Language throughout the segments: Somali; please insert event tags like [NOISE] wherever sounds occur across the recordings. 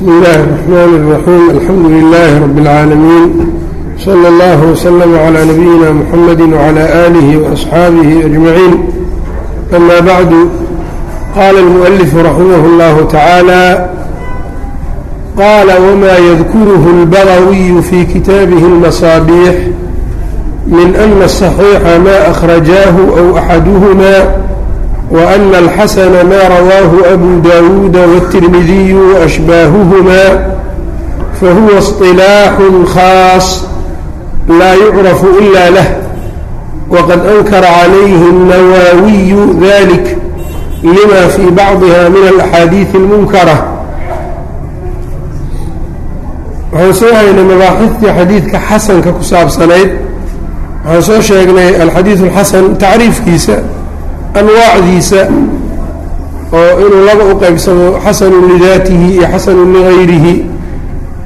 بسم الله الرحمن الرحيم الحمد لله رب العالمين صلى الله وسلم على نبينا محمد وعلى آله وأصحابه أجمعين أما بعد قال المؤلف رحمه الله تعالى قال وما يذكره البغوي في كتابه المصابيح من أن الصحيح ما أخرجاه أو أحدهما وأن الحسن ما رواه أبو داود والترمذي وأشباههما فهو اصطلاح خاص لا يعرف إلا له وقد أنكر عليه النواوي ذلك لما في بعضها من الأحاديث المنكرة waxaan soo haynay mabaaxidtii xadiidka xasanka ku saabsanayd waxaan soo sheegnay alxadiid alxasan tacriifkiisa anwaacdiisa oo inuu laba u qaybsamo xasanun lidaatihi iyo xasanun ligayrihi.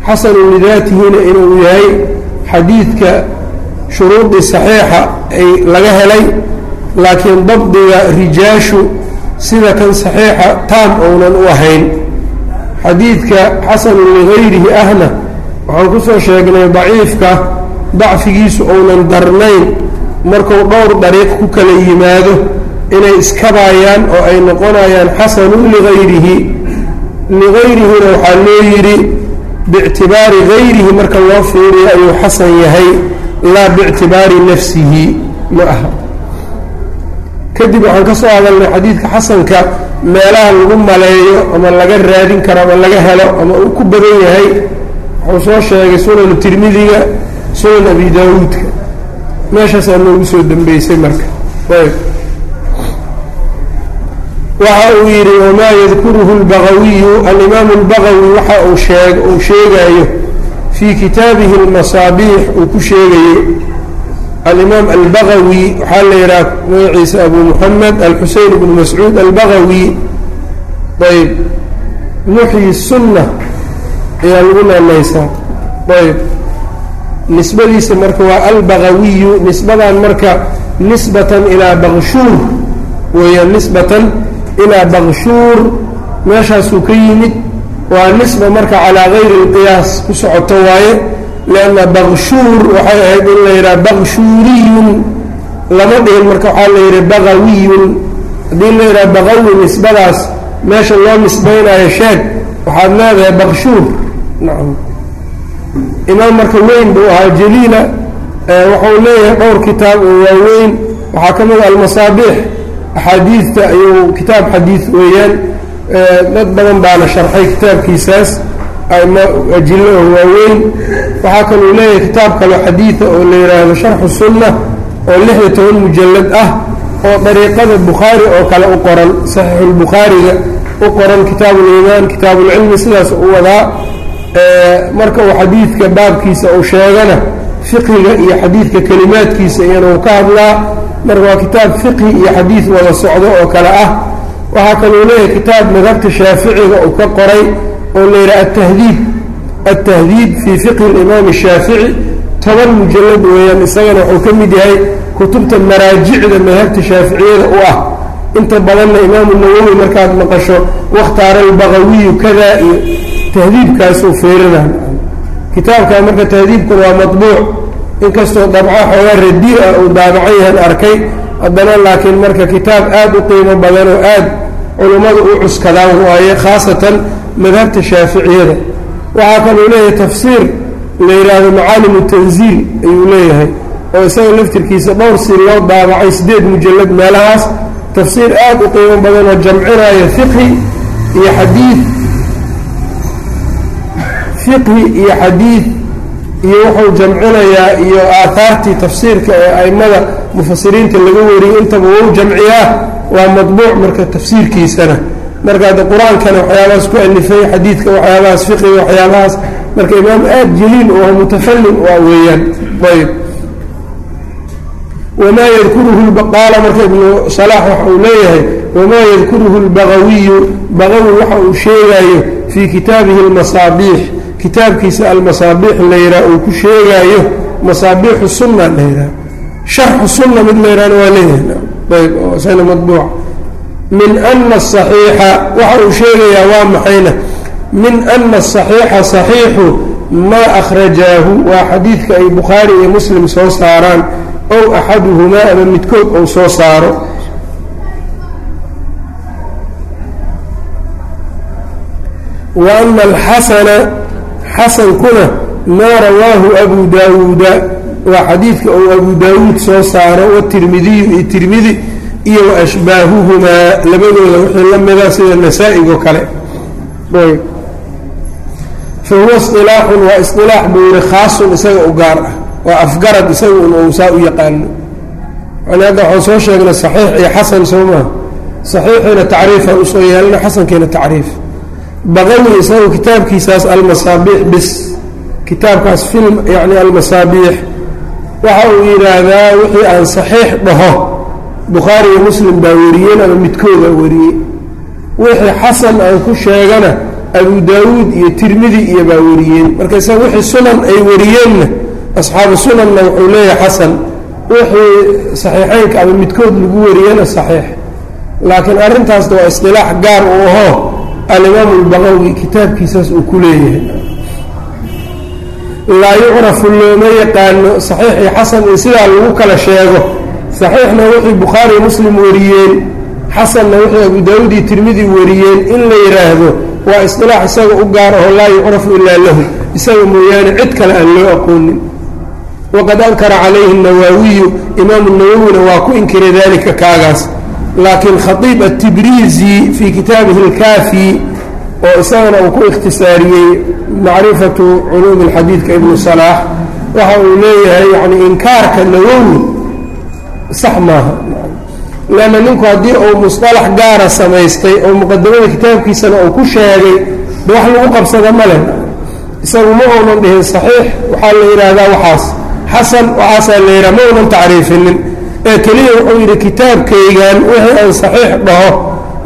Xasanun lidaatihina inuu yahay xadiidka shuruudii saxiixa ay laga helay laakiin dabdiga rijaashu sida kan saxiixa taam ounan u ahayn. Xadiidka xasanun ligayrihi ahna waxaan ku soo sheegnay daciifka dacfigiisu ounan darnayn markuu dhowr dariiq ku kala yimaado inay iskabaayaan oo ay noqonayaan xasanun ligayrihi. Ligayrihina waxaa loo yidhi biictibaari gayrihi marka loo fiiriyo ayuu xasan yahay laa biictibaari nafsihi. Ma aha. Kadib waxaan ka soo hadalnay xadiidka xasanka meelaha lagu maleeyo ama laga raadin karo ama laga helo ama uu ku badan yahay wuxuu soo sheegay sunanu tirmidiga sunan abi daawuudka. Meeshaasaa noogu soo dambeysay marka. Ayb waxa uu yidhi wamaa yadkuruhu lbagawiyu alimaamu albagawi waxa uu sheegayo fii kitaabihi almasaabiix uu ku sheegayo alimaam albagawi waxaa la yidhaha magaciisa abu muxamed alxuseyn bnu mascuud albagawi. Ayb muxyi sunna ayaa lagu naanaysaa ayb nisbadiisa marka waa albagawiyu nisbadan marka nisbatan ilaa bakshuur weeyaan nisbatan ilaa bakshuur meeshaasuu ka yimid waa nisba marka calaa gayri اlqiyaas ku socoto waaye lianna bakshuur waxay ahayd in la yidhaha bakshuuriyun lama dhihin marka waxaa la yidhi bagawiyun haddii la yidhaha bagawi nisbadaas meesha loo nisbaynayo sheeg waxaad leedahay bakshuur nacam. Imaam marka weyn buu ahaa jaliila waxau leeyahay dhowr kitaab oo waaweyn. Waxaa ka mid a almasaabiix axaadiidta ayuu kitaab xadiid weeyaan dad badan baana sharxay kitaabkiisaas ajilo oo waaweyn waxaa kaluu leeyahay kitaab kaloo xadiida oo la yidhaahdo sharxu sunna oo lix toban mujallad ah oo dariiqada bukhaari oo kale u qoran saxiixulbukhaariga u qoran kitaabu ulcilmi sidaas u wadaa marka uu xadiidka baabkiisa uu sheegana fiqhiga iyo xadiidka kelimaadkiisa iyana uu ka hadlaa marka waa kitaab fiqhi iyo xadiid wada socdo oo kale ah. Waxaa kaluu leeyahay kitaab madhabta shaaficiga uu ka qoray oo la yidhaha atahdiib altahdiib fii fiqhi alimaam ashaafici toban mujallad weeyaan isagana wuxuu ka mid yahay kutubta maraajicda madhabta shaaficiyada u ah. Inta badanna imaamu nawowi markaad maqasho wakhtaara albagawiyu kada iyo tahdiibkaasuu feerina kitaabka marka tahdiibkuna waa maطbuuc inkastoo dabco xoogaa radiia uu daabacan yahan arkay haddana laakiin marka kitaab aad u qiimo badan oo aad culummadu u cuskadaan waaye khaasatan madhabta shaaficiyada. Waxaa kaluu leeyahay tafsiir la yidhaahdo macaalimu tanziil ayuu leeyahay oo isaga laftirkiisa dhowr si loo daabacay siddeed mujallad meelahaas. Tafsiir aad u qiimo badan oo jamcinaayo fiqhi iyo xadiid fiqhi iyo xadiid iyo wuxuu jamcinayaa iyo aahaartii tafsiirka ee aimada mufasiriinta laga wariyey intaba wou jamciyaa waa madbuuc marka tafsiirkiisana. Marka hadda qur'aankana waxyaabahaas ku alifay xadiidka waxyaabahaas fiqiga waxyaabahaas marka imaam aad jaliil oo mutafallim waa weeyaan. Ayb wamaa yadkuruhu qaala marka ibnu salaax waxa uu leeyahay wamaa yadkuruhu lbagawiyu bagawi waxa uu sheegaayo fii kitaabihi almasaabiix kitaabkiisa almasaabiix la yidhaha uu ku sheegaayo masaabiixu sunna la yidhaha sharxu sunna mid la yidhahna waa leeyahay ayb isagana min ana asaxiixa waxa uu sheegayaa waa maxayna. Min ana asaxiixa saxiixu maa akhrajaahu waa xadiidka ay bukhaari iyo muslim soo saaraan ow axaduhumaa ama midkood ou soo saaro. Wa ana alxasana xasankuna maa rawaahu abu daawuuda. Waa xadiidka ou abu daawuud soo saaro watirmidiyu iyo tirmidi iyo waashbaahuhumaa labadooda wixii la mida sida nasaa-igoo kale. Fa huwa isilaaxun waa isilaax buu yihi khaasun isaga u gaar ah. Waa afgarad isaga un ou saa u yaqaano. Yani hadda waxaan soo sheegnay saxiix iyo xasan soo maha saxiixiina tacriifaan u soo yeelana xasankiina tacriif baqawi isagu kitaabkiisaas almasaabiix bis kitaabkaas film yani almasaabiix. Waxa uu yidhaahdaa wixii aan saxiix dhaho. Bukhaari iyo muslim baa wariyeen ama midkooda wariyey. Wixii xasan aan ku sheegana abu daawuud iyo tirmidi iyo baa wariyeen. Marka isaga wixii sunan ay wariyeenna asxaabu sunanna wuxuu leeyahay xasan. Wixii saxiixeynka ama midkood lagu wariyena saxiix. Laakiin arrintaasna waa isqilaax gaar uu aho alimaamu albaqawi kitaabkiisaas uu ku leeyahay laa yucrafu looma yaqaano saxiix iyo xasan in sidaa lagu kala sheego saxiixna wixii bukhaari muslim wariyeen xasanna wixii abu daawuud iyo tirmidi wariyeen in la yidhaahdo waa isqilaax isaga u gaar aho laa yucrafu ilaa lahu isaga mooyaane cid kale aan loo aqoonin waqad ankara calayhi الnawaawiyu imaamu nawowina waa ku inkiray dalika kaagaas laakiin khaiib atibrizi fii kitaabihi اlkaafi oo isagana uu ku ikhtisaariyey macrifatu culuumi xadiidka ibnu salaax waxa uu leeyahay yani inkaarka lawowni sax maaha. Lanna ninku haddii uu musalax gaara samaystay oo muqadamada kitaabkiisana uu ku sheegay wax lagu qabsada ma leh. Isagu ma uunan dhihin saxiix waxaa la yidhaahdaa waxaas xasan waxaasaa la yidhaha ma uunan tacriifinin ee keliya wuxuu yidhi kitaabkaygan wixii aan saxiix dhaho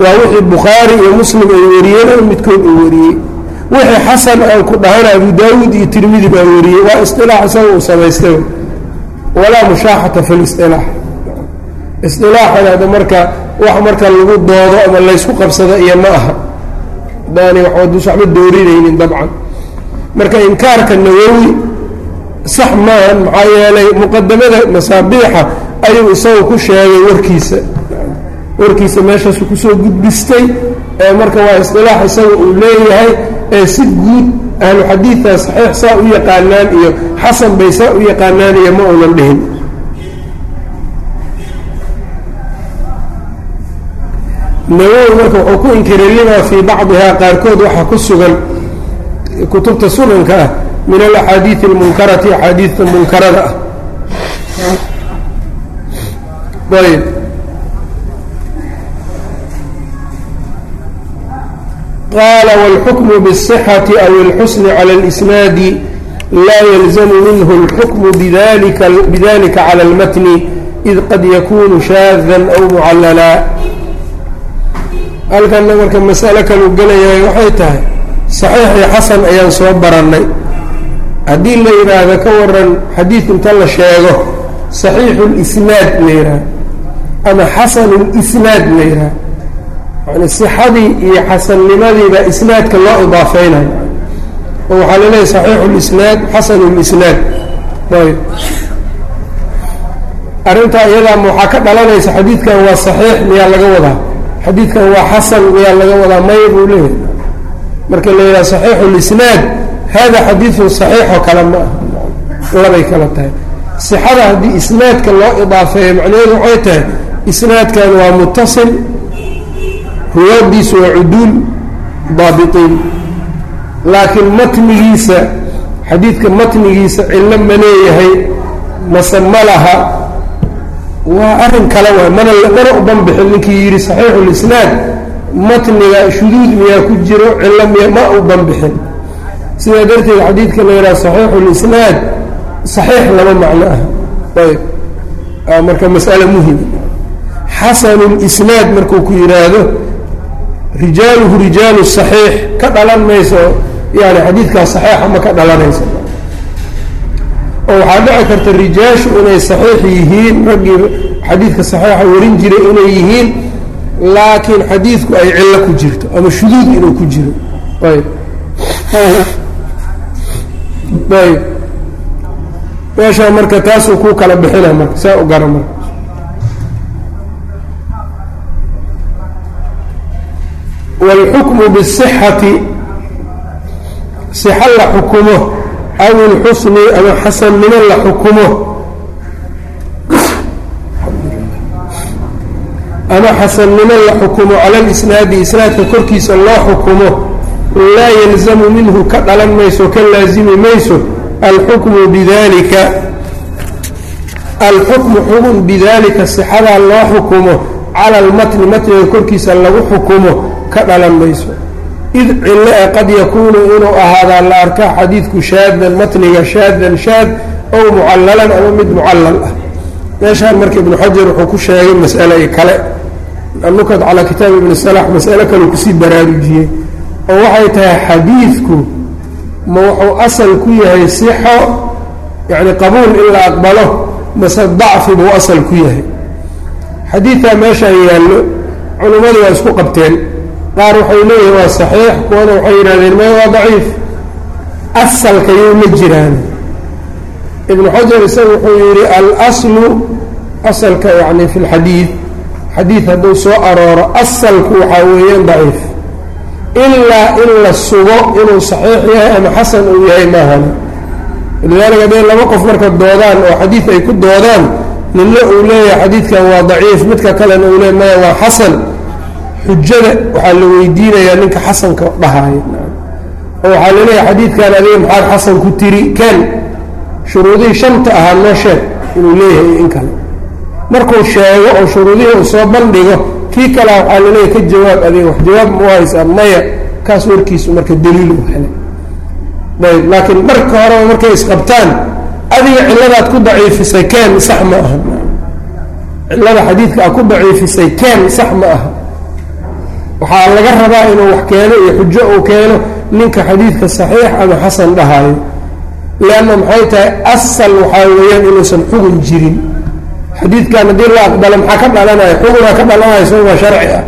waa wixii bukhaari iyo muslim ay wariyeen ama midkood uu wariyey. Wixii xasan aan ku dhahana abu daawuud iyo tirmidi baa wariyey. Waa isilaax isaga uu samaystay walaa mushaaxata fi lisilaax isilaaxana marka wax marka lagu doodo ama laysku qabsado iyo ma aha. Daani dus waxba doorinaynin dabcan. Marka inkaarka nawowi sax maahan maxaa yeelay muqadamada masaabiixa ayuu isagu ku sheegay warkiisa. Warkiisa meeshaasu ku soo gudbistay ee marka waa isilaax isaga uu leeyahay ee si guud ahlu xadiidtaa saxiix saa u yaqaanaan iyo xasan bay saa u yaqaanaan iyo ma uunan dhihin. Nawowi marka wuxuu ku inkiray lima fii bacdihaa qaarkood waxaa ku sugan kutubta sunanka ah min alaxaadiidi almunkarati axaadiidta munkarada ah ayb qaala wاlxukmu bالصxati aw اlxusni calى اlisnaadi laa yalzamu minhu اlxukmu bidalika calى اlmatni id qad yakunu shaada aw mucallala halkanna marka masalo kalu gelayahay waxay tahay saxiix iyo xasan ayaan soo barannay haddii la yidhaahdo ka waran xadiid inta la sheego saxiixu lisnaad la yidhaahdo ama xasanu lisnaad la yidhaahdo yani sixadii iyo xasanimadiibaa isnaadka loo idaafeynayo oo waxaa laleeyahy saxiixu lisnaad xasanu lisnaad ayb. Arrintaa iyadaama waxaa ka dhalanaysa xadiidkan waa saxiix miyaa laga wadaa. Xadiidkan waa xasan miyaa laga wadaa maya buu leeyahay. Marka la yidhaha saxiixu lisnaad hada xadiidun saxiixoo kale ma ah labay kala tahay. Sixada haddii isnaadka loo idaafeeyo macnaheedu waxay tahay isnaadkan waa mutasil ruwaaddiisu waa cuduul daabitiin laakiin matnigiisa xadiidka matnigiisa cillo ma leeyahay mase ma laha. Waa arrin kale waay mana mana u banbixin ninkii yidhi saxiixu lisnaad matniga shuduud miyaa ku jiro cillo miya ma u banbixin sidaa darteed xadiidka la yidhaha saxiixu lisnaad saxiix laba macno ah. Ayb marka mas'ale muhiim xasanu lisnaad markuu ku yidhaahdo rijaaluhu rijaalu saxiix. Ka dhalan mayso yani xadiidkaas saxiixa ma ka dhalanayso. Oo waxaa dhici karta rijaashu inay saxiix yihiin raggii xadiidka saxiixa warin jiray inay yihiin laakiin xadiidku ay cillo ku jirto ama shuduud inuu ku jiro. Ayb. Ayb. Meeshaa marka taasuu ku kala bixina marka saa u gara marka wاlxukmu bالصxati صixo la xukumo aw اlxusni ama xasannimo la xukumo ama xasannimo la xukumo cala اlisnaadi isnaadka korkiisa loo xukumo laa yalzamu minhu ka dhalan mayso ka laazimi mayso alxukmu bidalika alxukmu xugun bidalika sixadaa loo xukumo cala almatni matniga korkiisa lagu xukumo ka dhalan mayso id cilo e qad yakuunu inuu ahaadaa la arkaa xadiidku shaadan matniga shaadan shaad ow mucallalan ama mid mucallal ah. Meeshaan marka ibnu xajar wuxuu ku sheegay mas'ale kale. Anukad calaa kitaabi ibni salax mas'ale kale ku sii baraarujiyey. Oo waxay tahay xadiidku ma wuxuu asal ku yahay sixo yacni qabuul in la aqbalo mase dacfi buu asal ku yahay. Xadiidkaa meeshaan yaallo culimmadu waa isku qabteen qaar waxay leeyihiin waa saxiix. Kuwana waxay yidhahdeen maya waa daciif. Asalka yuu la jiraan. Ibnu xajar isaga wuxuu yidhi alaslu asalka yacni fi lxadiid xadiid hadduu soo arooro asalku waxaa weeyaan daciif. Ilaa in la sugo inuu saxiix yahay ama xasan uu yahay maahan walidaalika hadday laba qof marka doodaan oo xadiid ay ku doodaan nina uu leeyahay xadiidkan waa daciif midka kalena uu leeya maya waa xasan xujada waxaa la weydiinayaa ninka xasanka dhahaayo oo waxaa la leeyahay xadiidkan adiga maxaad xasan ku tiri ken shuruudihii shanta ahaa noo sheeg inuu leeyahay in kale. Markuu sheego oo shuruudihii uu soo bandhigo kii kalea waxaa la leeyahay ka jawaab adiga wax jawaab ma u haysaa maya kaas warkiisu marka daliil u helay. Ayb laakiin marka horeba markay isqabtaan adiga cilladaad ku daciifisay ken sax ma aha. Cillada xadiidka aad ku daciifisay ken sax ma aha waxaa laga rabaa inuu wax keeno iyo xujo uu keeno ninka xadiidka saxiix ama xasan dhahaayo leanna maxay tahay asal waxaa weeyaan inuusan xugun jirin. Xadiidkan haddii la aqbalo maxaa ka dhalanaya? Xugunaa ka dhalanaya isagoo sharci ah.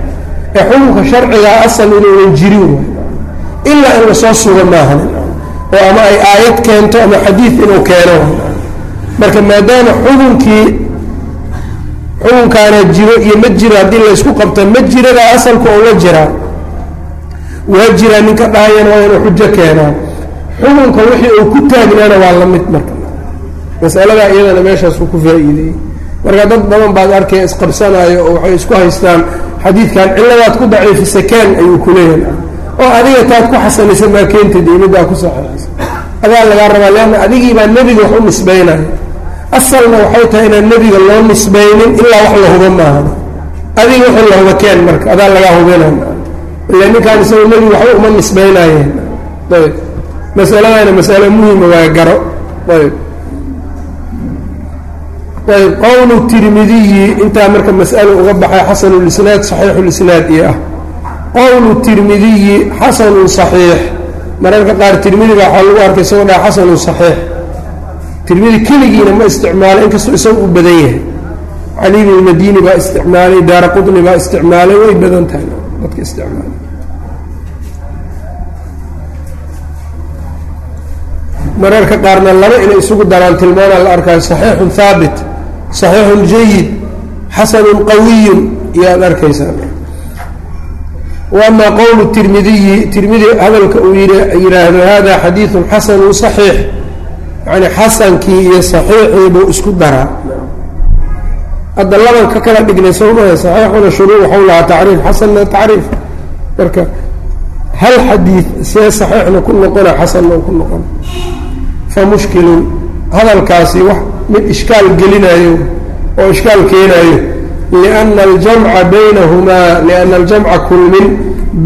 Ee xukunka sharcigaa asal inuunan jirin way ilaa in la soo sugo maahan. Oo ama ay aayad keento ama xadiid inuu keeno marka maadaama xukunkii xukunkaana jiro iyo ma jiro haddii laysku qabto ma jirada asalku oo la jiraa waa jiraa ninka dhahayana waa inuu xujo keenaa xukunka wixii uu ku taagnaana waa la mid marka. Masaladaa iyadana meeshaasuu ku faa'iideeyey marka dad badan baad arkaya isqabsanaayo oo waxay isku haystaan xadiidkan cilladaad ku daciifisa keen ayuu ku leeyahay. Oo adiga taad ku xasanaysa maa keentid iyo ku saxeexaysa adaa lagaa rabaa leanna adigii baa nebiga wax u nisbaynaya asalna waxay tahay inaan nebiga loo nisbaynin ilaa wax la hubo maaha. Adiga wixii la hubo keen marka adaa lagaa hubinay ila ninkaan isaga nebiga waxba uma nisbaynayeen. Ayb. Masaladana masale muhima waa garo. Ayb. Ayb. Qowlu tirmidiyi intaa marka mas'alo uga baxay xasanulisnaad saxiixulisnaad iyo ah. Qowlu tirmidiyi xasanun saxiix. Mararka qaar tirmidiga waxaa lagu arkay isagoo dhaha xasanun saxiix tirmidi keligiina ma isticmaalo inkastoo isaga u badan yahay. Cali bn madini baa isticmaalay daara qutni baa isticmaalay way badan tahay dadka isticmaalay. Mararka qaarna laba inay isugu daraan tilmaana la arkaayo saxiixun haabit saxiixun jayid xasanun qawiyun iyaad arkaysaa. Waama qowlu tirmidiyi tirmidi hadalka uu yidhaahdo hada xadiidun xasanun saxiix yani xasankii iyo saxiixii buu isku daraa. Hadda laban ka kala dhignay sowmaha saxiixuna shuruu waxau lahaa tacriif xasanna tacriif. Marka hal xadiid see saxiixna ku noqona xasanna ku noqona fa mushkilun hadalkaasi wax mid ishkaal gelinayo oo ishkaal keenayo liana aljamca baynahumaa liana aljamca kulmin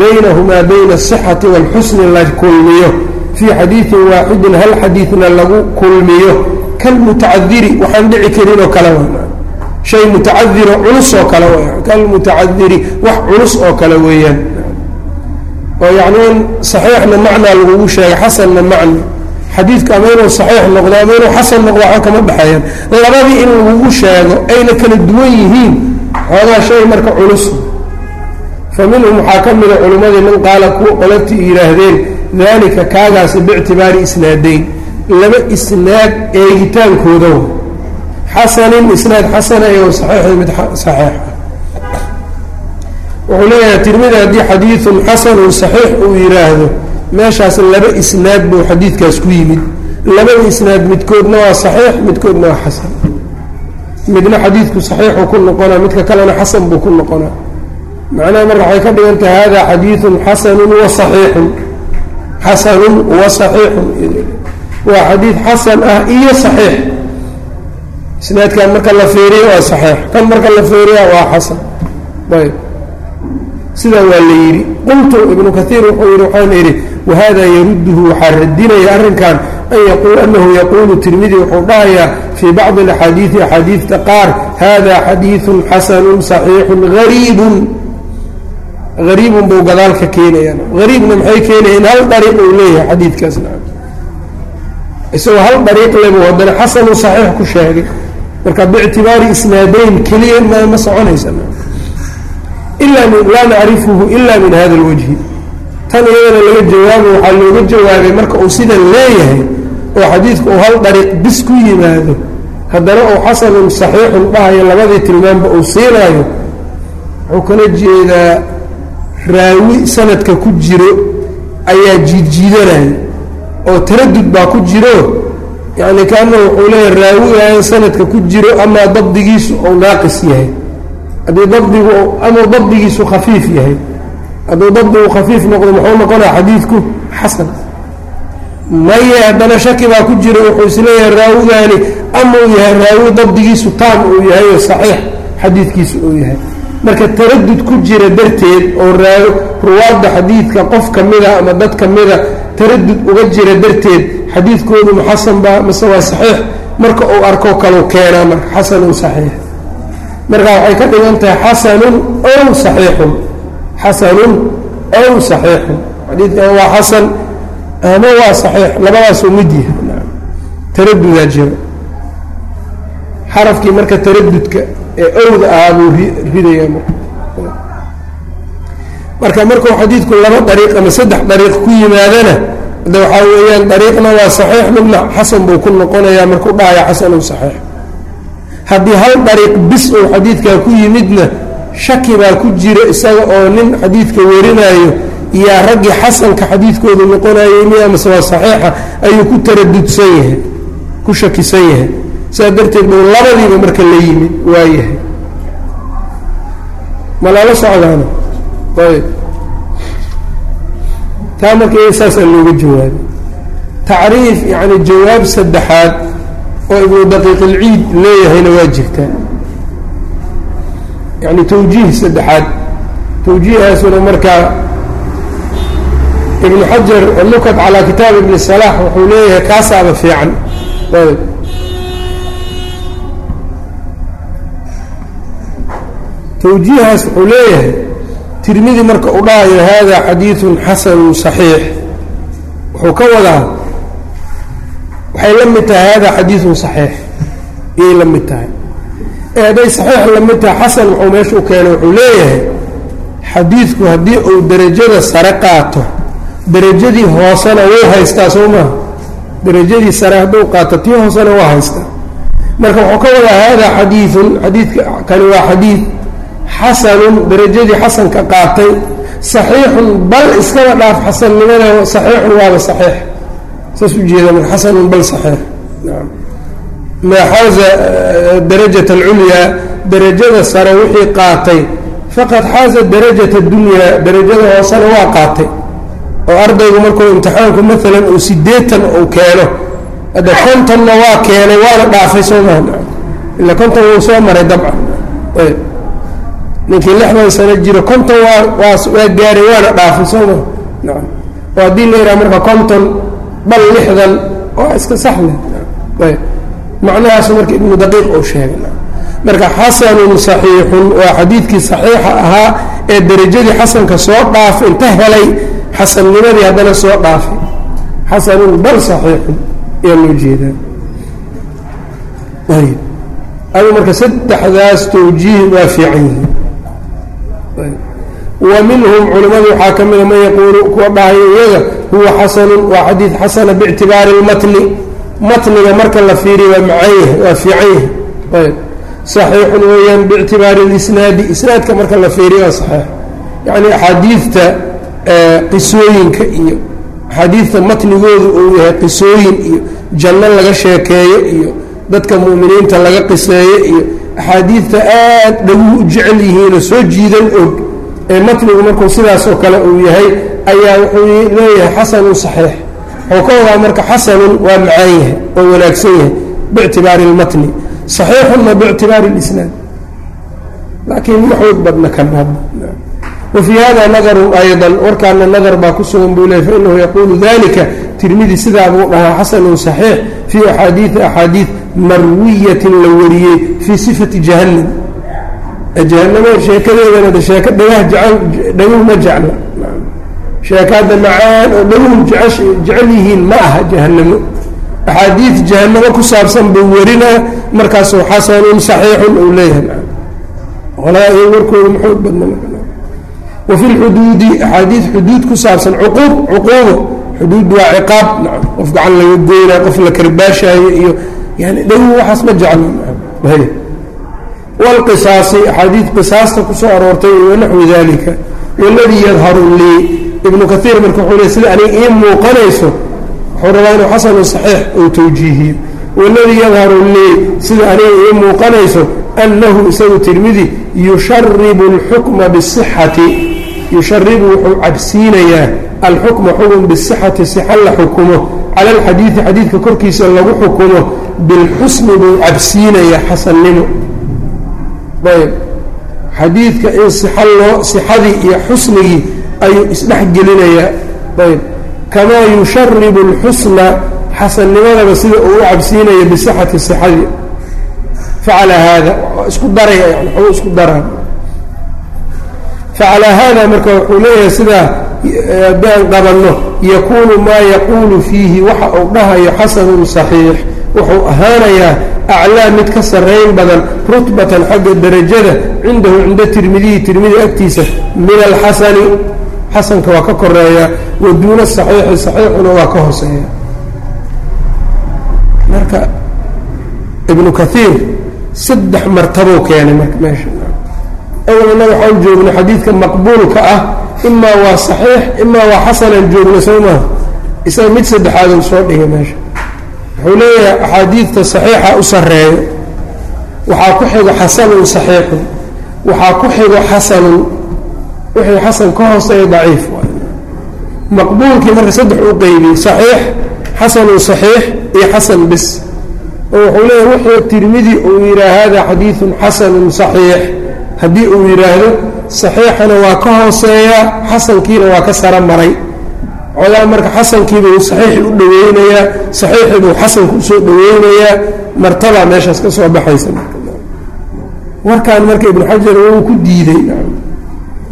baynahumaa bayna asixati waalxusni la kulmiyo fii xadiidin waaxidin hal xadiidna lagu kulmiyo. Kalmutacadiri waxaan dhici karin oo kale wa shay mutacadiro culus oo kale kalmutacadiri wax culus oo kale weeyaan. Oo yacni in saxiixna macnaa lagugu sheegay xasanna macna xadiidku ama inuu saxiix noqdo ama inuu xasan noqdo waxba kama dhexeeyaan labadii in lagugu sheego ayna kala duwan yihiin xoogaa shay marka culus. Fa minhum waxaa ka mida culimmadii min qaala kuwa qolabtii yidhaahdeen dalika kaagaasi biictibaari isnaadayn laba isnaad eegitaankooda xasanin isnaad xasana iyo saxiixi mid saxiixa wuxuu leeyahay tirmidi haddii xadiidun xasanun saxiix uu yidhaahdo meeshaas laba isnaad buu xadiidkaas ku yimid. Labada isnaad midkoodna waa saxiix midkoodna waa xasan. Midna xadiidku saxiixuu ku noqonaa midka kalena xasan buu ku noqonaa. Macnaha marka waxay ka dhigan tahay hada xadiidun xasanun wa saxiixun xasanun wa saxiixun waa xadiid xasan ah iyo saxiix. Isnaadkan marka la feeriyo waa saxiix kan marka la feeriya waa xasan. Ayb sidaa waa la yidhi qultu ibnu kaiir wuxuu yidhi waxaan idhi wahada yarudduhu waxaa radinaya arrinkan anahu yaquulu tirmidi wuxuu dhahayaa fii bacdi alaxaadiidi axaadiidta qaar hada xadiidun xasanun saxiixun hariibun hariibun buu gadaal ka keenayaan. Hariibna maxay keenayeen hal dariiq uu leeyahay xadiidkaasna isagoo hal dariiq lebu haddana xasanun saxiix ku sheegay. Marka biictibaari isnaadayn keliya ma soconaysa laa nacrifuhu ila min hada اlwajhi tan iyadana laga jawaabo waxaa looga jawaabay marka uu sidan leeyahay oo xadiidku uu hal dariiq bis ku yimaado haddana uu xasanun saxiixun dhahayo labadii tilmaanba uu siinaayo wuxuu kala jeedaa raawi sanadka ku jiro ayaa jiidjiidanaya oo taradud baa ku jiro. Yani kaana wuxuu leeyahay raawigaan sanadka ku jiro amaa dabdigiisu uu naaqis yahay. Haddii dabdigu ama dabdigiisu khafiif yahay. Hadduu dabdigu khafiif noqdo muxuu noqonaa xadiidku xasan. Maye haddana shaki baa ku jira wuxuu is leeyahay raawigaani ama uu yahay raawi dabdigiisu taam uu yahay oo saxiix xadiidkiisu uu yahay marka taradud ku jira darteed oo raawi ruwaadda xadiidka qof ka mida ama dad ka mida taradud uga jira darteed xadiidkoodu ma xasan baa mase waa saxiix? Marka uu arko kalau keenaa marka xasanun saxiix. Marka waxay ka dhigan tahay xasanun ow saxiixun. Xasanun ow saxiixun. Xadiidkan waa xasan ama waa saxiix? Labadaasuu mid yahay. Taradudaa jiro. Xarafkii marka taradudka ee owda ahaa buu ridayaa marka markuu xadiidku laba dariiq ama saddex dariiq ku yimaadana de waxaa weeyaan dariiqna waa saxiix midna xasan buu ku noqonayaa markuu dhahaya xasanun saxiix. Haddii hal dariiq bis uu xadiidkaa ku yimidna shaki baa ku jira isaga oo nin xadiidka werinayo yaa raggii xasanka xadiidkoodu noqonayay miya mase waa saxiixa ayuu ku taradudsan yahay ku shakisan yahay sidaa darteed buu labadiiba marka la yimid waa yahay. Ma lala socdaana ayb taa marka saasaa looga jawaabay tacriif yacni jawaab saddexaad oo ibnu daqiiq ilciid leeyahayna waa jirtaa yani tawjiih saddexaad. Tawjiihaasuna markaa ibnu xajar nukat calaa kitaab ibni salaax wuxuu leeyahay kaasaaba fiican. Ayb towjiihaas wuxuu leeyahay tirmidi marka u dhahayo haadaa xadiidun xasanun saxiix. Wuxuu ka wadaa waxay la mid tahay haada xadiidun saxiix. Ayay la mid tahay. Ee hadday saxiix la mid tahay xasan wuxuu meesha u keenay wuxuu leeyahay xadiidku haddii uu derajada sare qaato derajadii hoosena wuu haystaa soo maaha derajadii sare hadduu qaato tii hoosena waa haystaa. Marka wuxuu ka wadaa haada xadiidun xadiidka kani waa xadiid xasanun derajadii xasanka qaatay saxiixun bal iskaba dhaaf xasannimada saxiixun waaba saxiix. Saas ujeeda marka xasanun bal saxiix. Maa xaaza darajat alculyaa derajada sare wixii qaatay faqad xaaza darajat adunyaa derajada hoosena waa qaatay. Oo ardaygu markuu imtixaanku maalan uu sideetan uu keeno hadda kontonna waa keenay waana dhaafay soo maha ila konton wuu soo maray dabcan ninkii lixdan sano jiro konton waa waa gaaray waana dhaafay soo ma. Naam. Oo haddii la yidhaha marka konton bal lixdan waa iska saxle ayb. Macnahaasu marka ibnu daqiiq uu sheegay. Marka xasanun saxiixun waa xadiidkii saxiixa ahaa ee derajadii xasanka soo dhaafay inta helay xasannimadii haddana soo dhaafay. Xasanun bal saxiixun ayaa loo jeedaa. Ayb. Adu marka saddexdaas tawjiih waa fiican yihiin wa minhum culimmadu waxaa ka mida man yaquulu kuwa dhahayo iyaga huwa xasanun waa xadiid xasana biictibaari اlmatni matniga marka la fiiriyo waa macanyah waa fiican yahay ayb. Saxiixun weeyaan biictibaari اlisnaadi isnaadka marka la fiiriyo waa saxiix. Yacni axaadiidta qisooyinka iyo axaadiidta matnigoodu uu yahay qisooyin iyo janno laga sheekeeyo iyo dadka mu'miniinta laga qiseeyo iyo axaadiidta aad dhaguu u jecel yihiinoo soo jiidan og ee matnigu markuu sidaas oo kale uu yahay ayaa wuxuu leeyahay xasanun saxiix wuxuu ka wadaa marka xasanun waa macaan yahay oo wanaagsan yahay biictibaari اlmatni saxiixunna biictibaari اlisnaad laakiin ma xoog badna kan hadda wfii hada nadarun ayضa warkaana nadar baa ku sugan buu ley fainahu yaquulu dalika tirmidi sidaa buu dhahaa xasanun صaxiix fii axaadiiثi axaadiiث marwiyatin la wariyey fii sifati jahannam. Jahanamo sheekadeedana de sheeko dhagaha dhagahu ma jecla sheekaadda macaan oo dhaguhu jecel yihiin ma aha jahanamo axaadiiث jahanamo ku saabsan buu warinaa markaasuu xasanun صaxiixun uu leeyahay. Walaa iyo warkooda maxoog badna wafi lxuduudi axaadiid xuduud ku saabsan cuquub cuquubo. Xuduud waa ciqaab. Qof gacan laga goynaa qof la karbaashaayo iyo yani dhawu waxaas ma jeclin wlqisaasi axaadiid qisaasta ku soo aroortay wanaxwi dalika waladii yadharu lii ibnu kaiir marka wuxuu le sida aniga ii muuqanayso. Wuxuu rabaa inuu xasanu saxiix uu tawjiihiyo. Waladii yadharu lii sida aniga ii muuqanayso annahu isagu tirmidi yusharibu alxukma bisixati yusharibu wuxuu cabsiinayaa alxukma xukun bisixati sixa la xukumo cala alxadiidi xadiidka korkiisa lagu xukumo bilxusni buu cabsiinayaa xasannimo ayb xadiidka in sixa loo sixadii iyo xusnigii ayuu isdhex gelinayaa ayb kamaa yusharibu اlxusna xasannimadaba sida uu u cabsiinaya bisixati sixadii facala haada isku daraya yani isku daraa facalaa haada marka wuxuu leeyahay sidaa haddaan qabanno yakuunu maa yaquulu fiihi waxa uu dhahayo xasanun saxiix wuxuu ahaanayaa aclaa mid ka sarrayn badan rutbatan xagga derajada cindahu cinda tirmidihi tirmidi agtiisa min alxasani xasanka waa ka koreeyaa wa duuna saxiixi saxiixuna waa ka hooseeya. Marka ibnu kaiir saddex martabou keenay marka meesha. Awalna waxaan joognay xadiidka maqbuulka ah imaa waa saxiix imaa waa xasanaan joogna soo maha isaga mid saddexaadou soo dhigay meesha. Wuxuu leeyahay axaadiidta saxiixa u sarreeyo. Waxaa ku xigo xasanun saxiixun. Waxaa ku xigo xasanun. Wixii xasan ka hooseeya daciif maqbuulkii marka saddex u qeybiyey saxiix xasanun saxiix iyo xasan bis. Oo wuxuu leeyahay wuxuu tirmidi uu yidhaha hada xadiidun xasanun saxiix. Haddii uu yidhaahdo saxiixana waa ka hooseeyaa xasankiina waa ka sara maray. Codaa marka xasankiibuu saxiixi u dhaweynayaa saxiixii buu xasanku u soo dhaweynayaa martabaa meeshaas ka soo baxaysa warkan marka ibnu xajar wuu ku diiday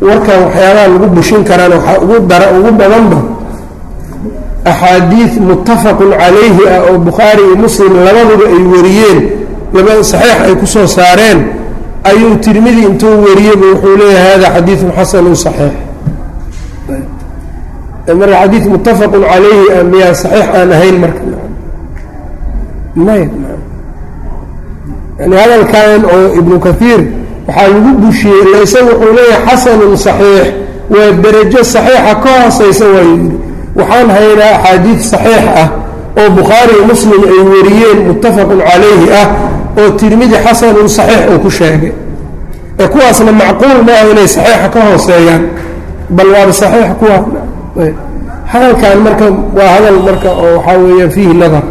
warkan waxyaabaha lagu bushin karaan waxaa ugu dara ugu badanba axaadiid muttafaqun calayhi ah oo bukhaari iyo muslim labaduba ay wariyeen labada saxiix ay ku soo saareen ayuu tirmidi intuu wariyeyba wuxuu leeyahay hada xadiidun xasanun saxiix. Marka xadiid muttafaqun calayhi a miyaa saxiix aan ahayn marka. Maya yani hadalkan oo ibnu kaiir waxaa lagu bushiyey ila isaga wuxuu leeyahay xasanun saxiix. Waa derajo saxiixa ka hoosaysa waa yidhi. Waxaan haynaa axaadiid saxiix ah oo bukhaari muslim ay wariyeen muttafaqun calayhi ah oo tirmidi xasanun saxiix uu ku sheegay. Ee kuwaasna macquul maaha inay saxiixa ka hooseeyaan bal waaba saxiix kuwa hadalkan marka waa hadal marka oo waxaa weeyaan fiihi nadar.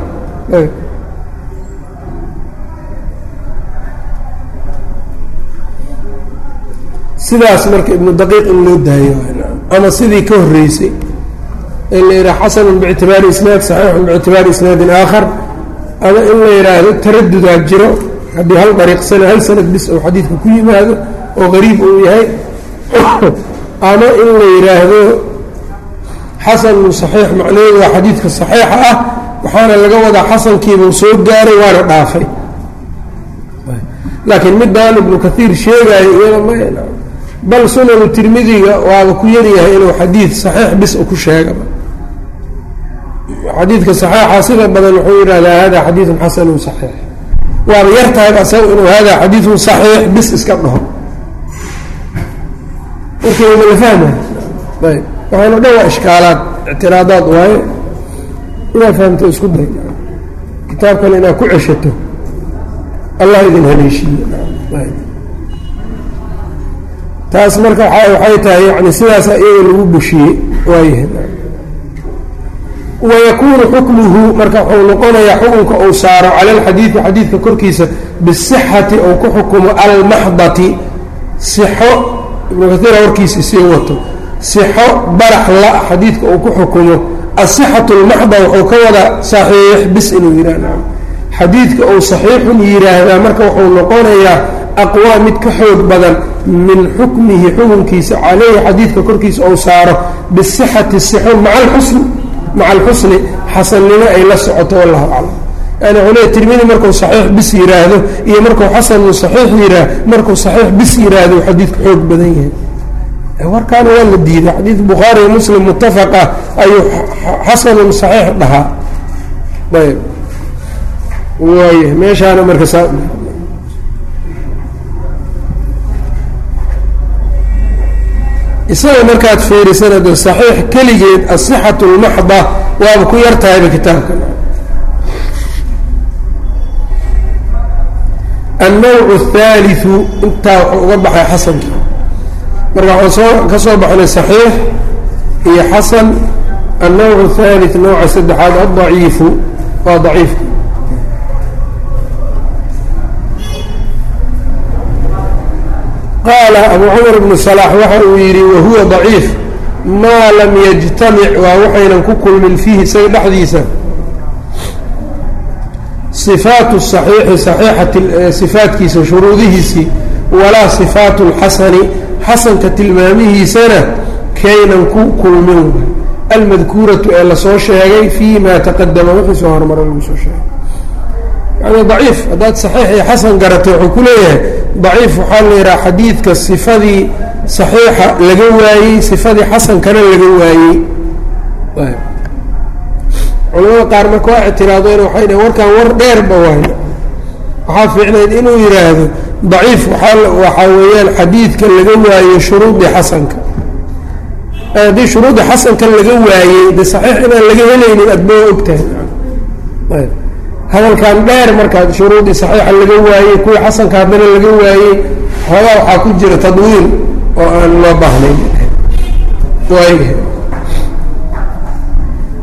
Sidaas marka ibnu daqiiq in loo daayo ama sidii ka horreysay in la yidhaha xasanun biictibaari isnaad saxiixun biictibaari isnaadin aakhar ama in la yidhaahdo taradudaa jiro. Haddii hal dariiq sana hal sanad bis uu xadiidka ku yimaado oo qariib uu yahay. Ama in la yidhaahdo xasanun saxiix macnaheedu waa xadiidka saxiixa ah waxaana laga wadaa xasankiibuu soo gaaray waana dhaafay. Laakiin midaan ibnu kaiir sheegaayo iyada bal sunanu tirmidiga waaba ku yaryahay inuu xadiid saxiix bis ku sheegaba xadiidka saxiixa sida badan wuxuu yidhahdaa hada xadiidun xasanun saxiix. Waaba yar tahay asaga inuu hada xadiidun saxiix bis iska dhaho. Warkeeda la fahmay ayb waxaana dhan waa ishkaalaad ictiraadaad waaye. Inaad fahamto isku day. Kitaabkan inaad ku ceshato allah idin haleeshiiye taas marka waxay tahay yani sidaasa iyaga lagu bushiyey waayahay wayakuunu xukmuhu marka wuxuu noqonayaa xukunka uu saaro cala alxadiidi xadiidka korkiisa bisixati uu ku xukumo almaxdati sixo ibnu kaiira warkiisa isii wato. sixo barax la xadiidka uu ku xukumo. asixatu lmaxda wuxuu ka wada saxiix bis inuu yihah xadiidka uu saxiixun yidhaahdaa marka wuxuu noqonayaa aqwaa mid ka xoog badan min xukmihi xukunkiisa caleyhi xadiidka korkiisa uu saaro. bisixati sixo maca alxusni maca alxusni xasannimo ay la socoto wallahu aclam yani wuxuu leey tirmidi markuu saxiix bis yidhaahdo iyo markuu xasanu saxiix yihaah markuu saxiix bis yidhaahdo xadiidku xoog badan yahay warkaana waa la diiday xadiid bukhaari muslim muttafaqa ayuu xasanun saxiix dhahaa ayb waaya meeshaana marka saa isaga markaad fiirisanado saxiix keligeed asixatu lmaxda waaba ku yar tahayba kitaabka annawcu athaaliu intaa wuxuu uga baxay xasankii marka waxaan soo ka soo baxnay saxiix iyo xasan. Annawcu athalit nooca saddexaad addaciifu waa daciifka qaala abu cumar bnu salaax waxa uu yidhi wahuwa daciif maa lam yajtamic waa waxaynan ku kulmin fiihi isaga dhexdiisa. Sifaatu saxiixi saxiixati sifaatkiisa shuruudihiisii walaa sifaatu lxasani xasanka tilmaamihiisana kaynan ku kulmin. Almadkuuratu ee la soo sheegay fii ma taqadama wixii soo hormara lagu soo sheegay yani daciif. Haddaad saxiix xasan garatay wuxuu ku leeyahay daciif waxaa la yidhaha xadiidka sifadii saxiixa laga waayey sifadii xasankana laga waayey. Culamada qaar marka waa ictiraadeen waxay dhaheen warkaan war dheerba waay waxaa fiicnayd inuu yidhaahdo daciif waxaa weeyaan xadiidka laga waayo shuruudii xasanka. Haddii shuruudii xasanka laga waayey de saxiix inaan laga helaynin adba waa ogtahay hadalkan dheer markaa shuruudii saxiixa laga waayey kuwii xasanka haddana laga waayey xoogaa waxaa ku jira tadwiil oo aan loo baahnayn.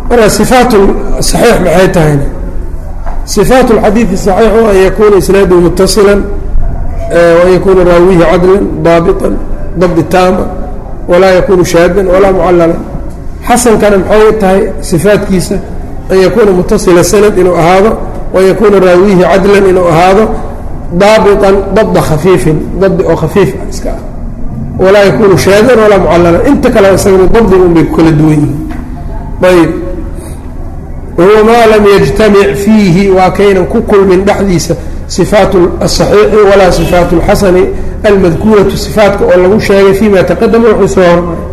Marka sifaat saxiix maxay tahayna sifaat lxadiidi saxiixu an yakuuna isnaaduhu muttasilan waan yakuuna raawihi cadlan daabitan dabdi taama walaa yakunu shaadan walaa mucallalan. Xasankana maxay tahay sifaatkiisa an yakuuna mutasila sanad inuu ahaado? wayakuuna raawiihi cadlan inuu ahaado daabiطan dabda khafiifin dabdi oo khafiif ah iska ah walaa yakuunu shaadan walaa mucallalan inta kale isagana dabdiga un bay kala duwan yihiin ayb wahuwa maa lam yajtamic fiihi waa kaynan ku kulmin dhexdiisa sifaat asaxiixi walaa sifaat اlxasani almadkuuratu sifaatka oo lagu sheegay fima taqadama wuxuu soo hormaray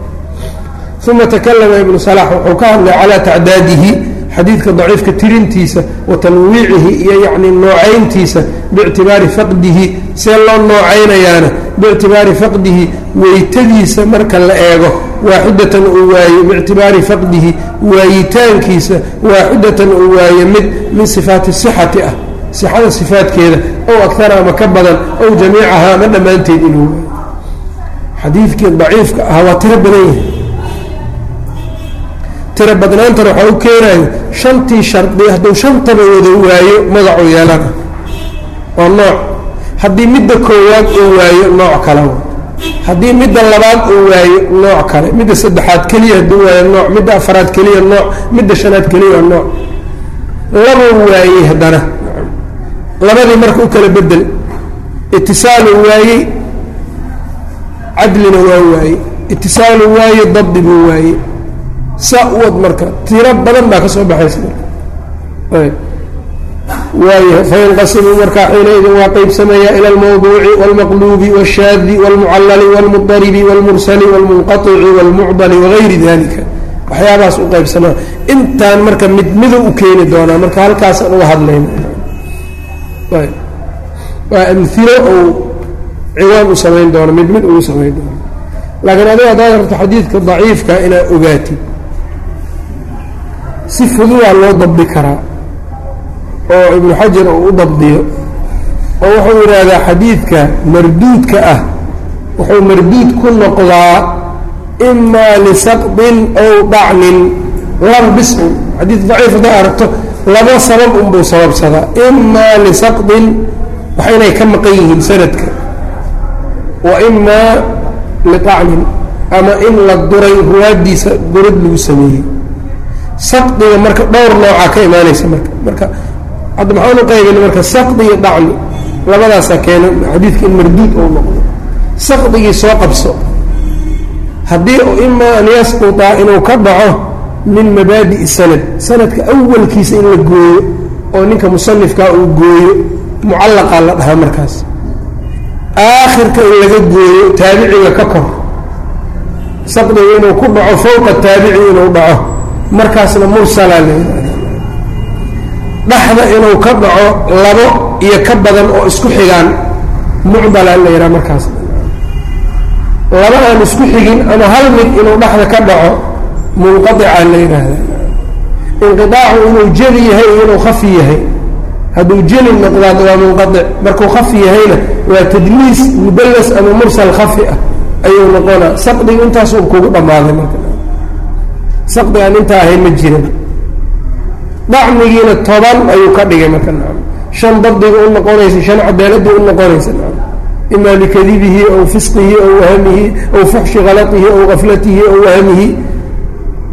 uma takalama ibnu salax wuxuu ka hadlay calaa tacdaadihi xadiidka daciifka tirintiisa wa tanwiicihi iyo yacni noocayntiisa biictibaari faqdihi see loo noocaynayaana biictibaari faqdihi weytadiisa marka la eego waaxidatan uu waaye biictibaari faqdihi waayitaankiisa waaxidatan uu waaye mid min sifaati sixati ah sixada sifaadkeeda ow agara ama ka badan ow jamiicahaa ama dhammaanteed inuu waayo xadiidkii daciifka ah waa tiro badan yahay tiro badnaantana waxaa u keenayo shantii shardi hadduu shantaba wada waayo magacuu yeelana. Waa nooc. Haddii midda koowaad uu waayo nooc kale haddii midda labaad uu waayo nooc kale. Midda saddexaad keliya hadduu waayo nooc. Midda afaraad keliya nooc. Midda shanaad keliya nooc. Labuu waayey haddana. Labadii marka u kala bedel itisaaluu waayey cadlina waa waayey. Itisaaluu waaye dabdi buu waayey saa u wad marka tiro badan baa ka soo baxaysa marka waaya fayanqasimu markaa xiinaidin waa qaybsamayaa ila almawduuci wاlmaqluubi wاshaadi wاlmucallali wاlmudaribi wاlmursali wاlmunqaطici wاlmucdali wagayri dalika waxyaabahaas u qaybsanaa intaan marka mid midu u keeni doonaa marka halkaasaan uga hadlayna waa amhilo ou ciwaan u samayn doono mid mid ugu samayn doono laakiin adigo haddaad rabto xadiidka daciifka inaad ogaatid si fududaa loo dabdi karaa oo ibnu xajar uu u dabdiyo oo wuxuu yidhaahdaa xadiidka marduudka ah wuxuu marduud ku noqdaa imaa lisaqdin ow dhacnin laba bisun xadiid daciif hadday aragto laba sabab unbuu sababsadaa imaa lisaqdin wax inay ka maqan yihiin sanadka wa imaa liطacnin ama in la duray ruwaaddiisa durad lagu sameeyey saqdiga marka dhowr noocaa ka imaanaysa marka marka hadda maxaan u marka saqdi iyo dhacni labadaasaa keena xadiidka in marduud ou noqdo. Saqdigii soo qabso haddii imaa an yasquطa inuu ka dhaco min mabaadi'i sanad sanadka awalkiisa in la gooyo oo ninka musanifkaa uu gooyo mucallaqaa la dhahaa markaas. Aakhirka in laga gooyo taabiciga ka kor. Saqdiga inuu ku dhaco fowqa taabici inuu dhaco markaasna mursalaa la dhaxda inuu ka dhaco labo iyo ka badan oo isku xigaan mucdalaa la yidhaha markaas. Laba aan isku xigin ama hal mid inuu dhexda ka dhaco munqaicaa la yidhaahda inqiaacu inuu jeli yahay iyo inuu khafi yahay. Hadduu jeli noqdaad waa munqaic markuu khafi yahayna waa tadliis mudallas ama mursal khafi ah ayuu noqonaa. Saqdigu intaasuu kugu dhammaaday marka saqdi aan intaa ahayn ma jiran dacmigiina toban ayuu ka dhigay marka nacam shan dabdiga u noqonaysa shan cadaaladda u noqonaysa nacam ima likadibihi aw fisqihi aw wahmihi aw fuxshi kalatihi aw gaflatihi aw wahmihi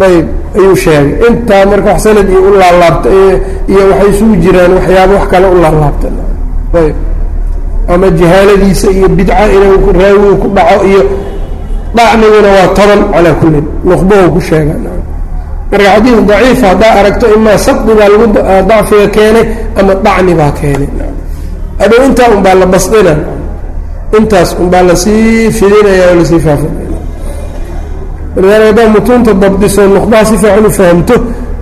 ayb ayuu sheegay. Intaa marka wax sanad iyo u laalaabta iyo waxay isugu jiraan waxyaaba wax kale u laalaabta ayb ama jahaaladiisa iyo bidca inuu raawigu ku dhaco iyo dacmiguna waa toban calaa kullin nuqbahu ku sheega marka xadiid daciifa haddaa aragto imaa saqdi baa lagu dacfiga keenay ama dacni baa keenay. Adhow intaa un baa la basdina intaas un baa la sii fidinaya oo la sii faafinaya walidaalika mutuunta dabdiso nuqbaha si fiican u fahamto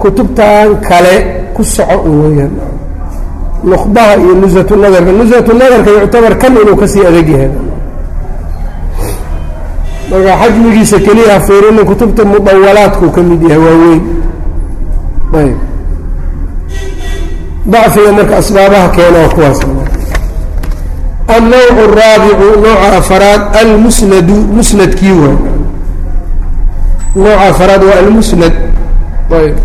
kutubtan kale ku soco weyaan nuqbaha iyo nusatu nadarka nusatu nadarka yuctabar kan inuu ka sii adag yahay marka xajmigiisa keliya fiirina kutubta mudawalaadku ka mid yahay waaweyn. Ayb. Dacfiga marka asbaabaha keena kuwaas. Alnawc araabicu nooca afaraad almusnadu musnadkii waay. Nooca afaraad waa almusnad. Ayb.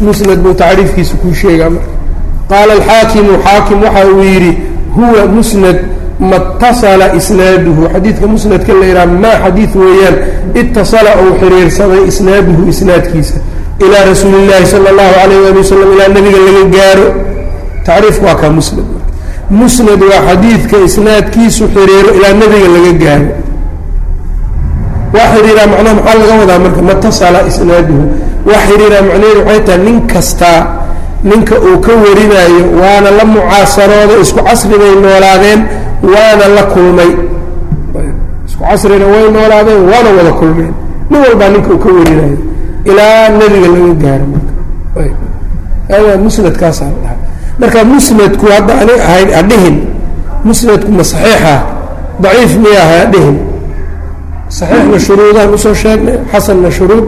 Musnad buu tacriifkiisa kuu sheegaa marka. Qaala alxaakimu xaakim waxa uu yidhi huwa musnad matasala isnaaduhu xadiidka musnadka la yidhaha maa xadiid weeyaan itasala uu xiriirsaday isnaaduhu isnaadkiisa ilaa rasuuli illaahi sala allahu alayh ali wasalam ilaa nabiga laga gaaro. Tacriifku waa kaa musnad. Musnad waa xadiidka isnaadkiisu xiriiro ilaa nabiga laga gaaro. Waa xiriiraa macnaha maxaa laga wadaa marka matasala isnaaduhu waa xiriiraa macnaheedu waxay tahay nin kastaa ninka uu ka warinaayo waana la mucaasarooday isku casri bay noolaadeen waana la kulmay. Isku casrina way noolaadeen waana wada kulmeen. Nin walbaa ninka uu ka warinaayo ilaa nebiga laga gaaro marka. Musnadkaasaa la dhaha marka musnadku hadda ani ahayd hadhihin musnadku ma saxiixa daciif miya ahay hadhihin saxiixna shuruudaan u soo sheegnay xasanna shuruud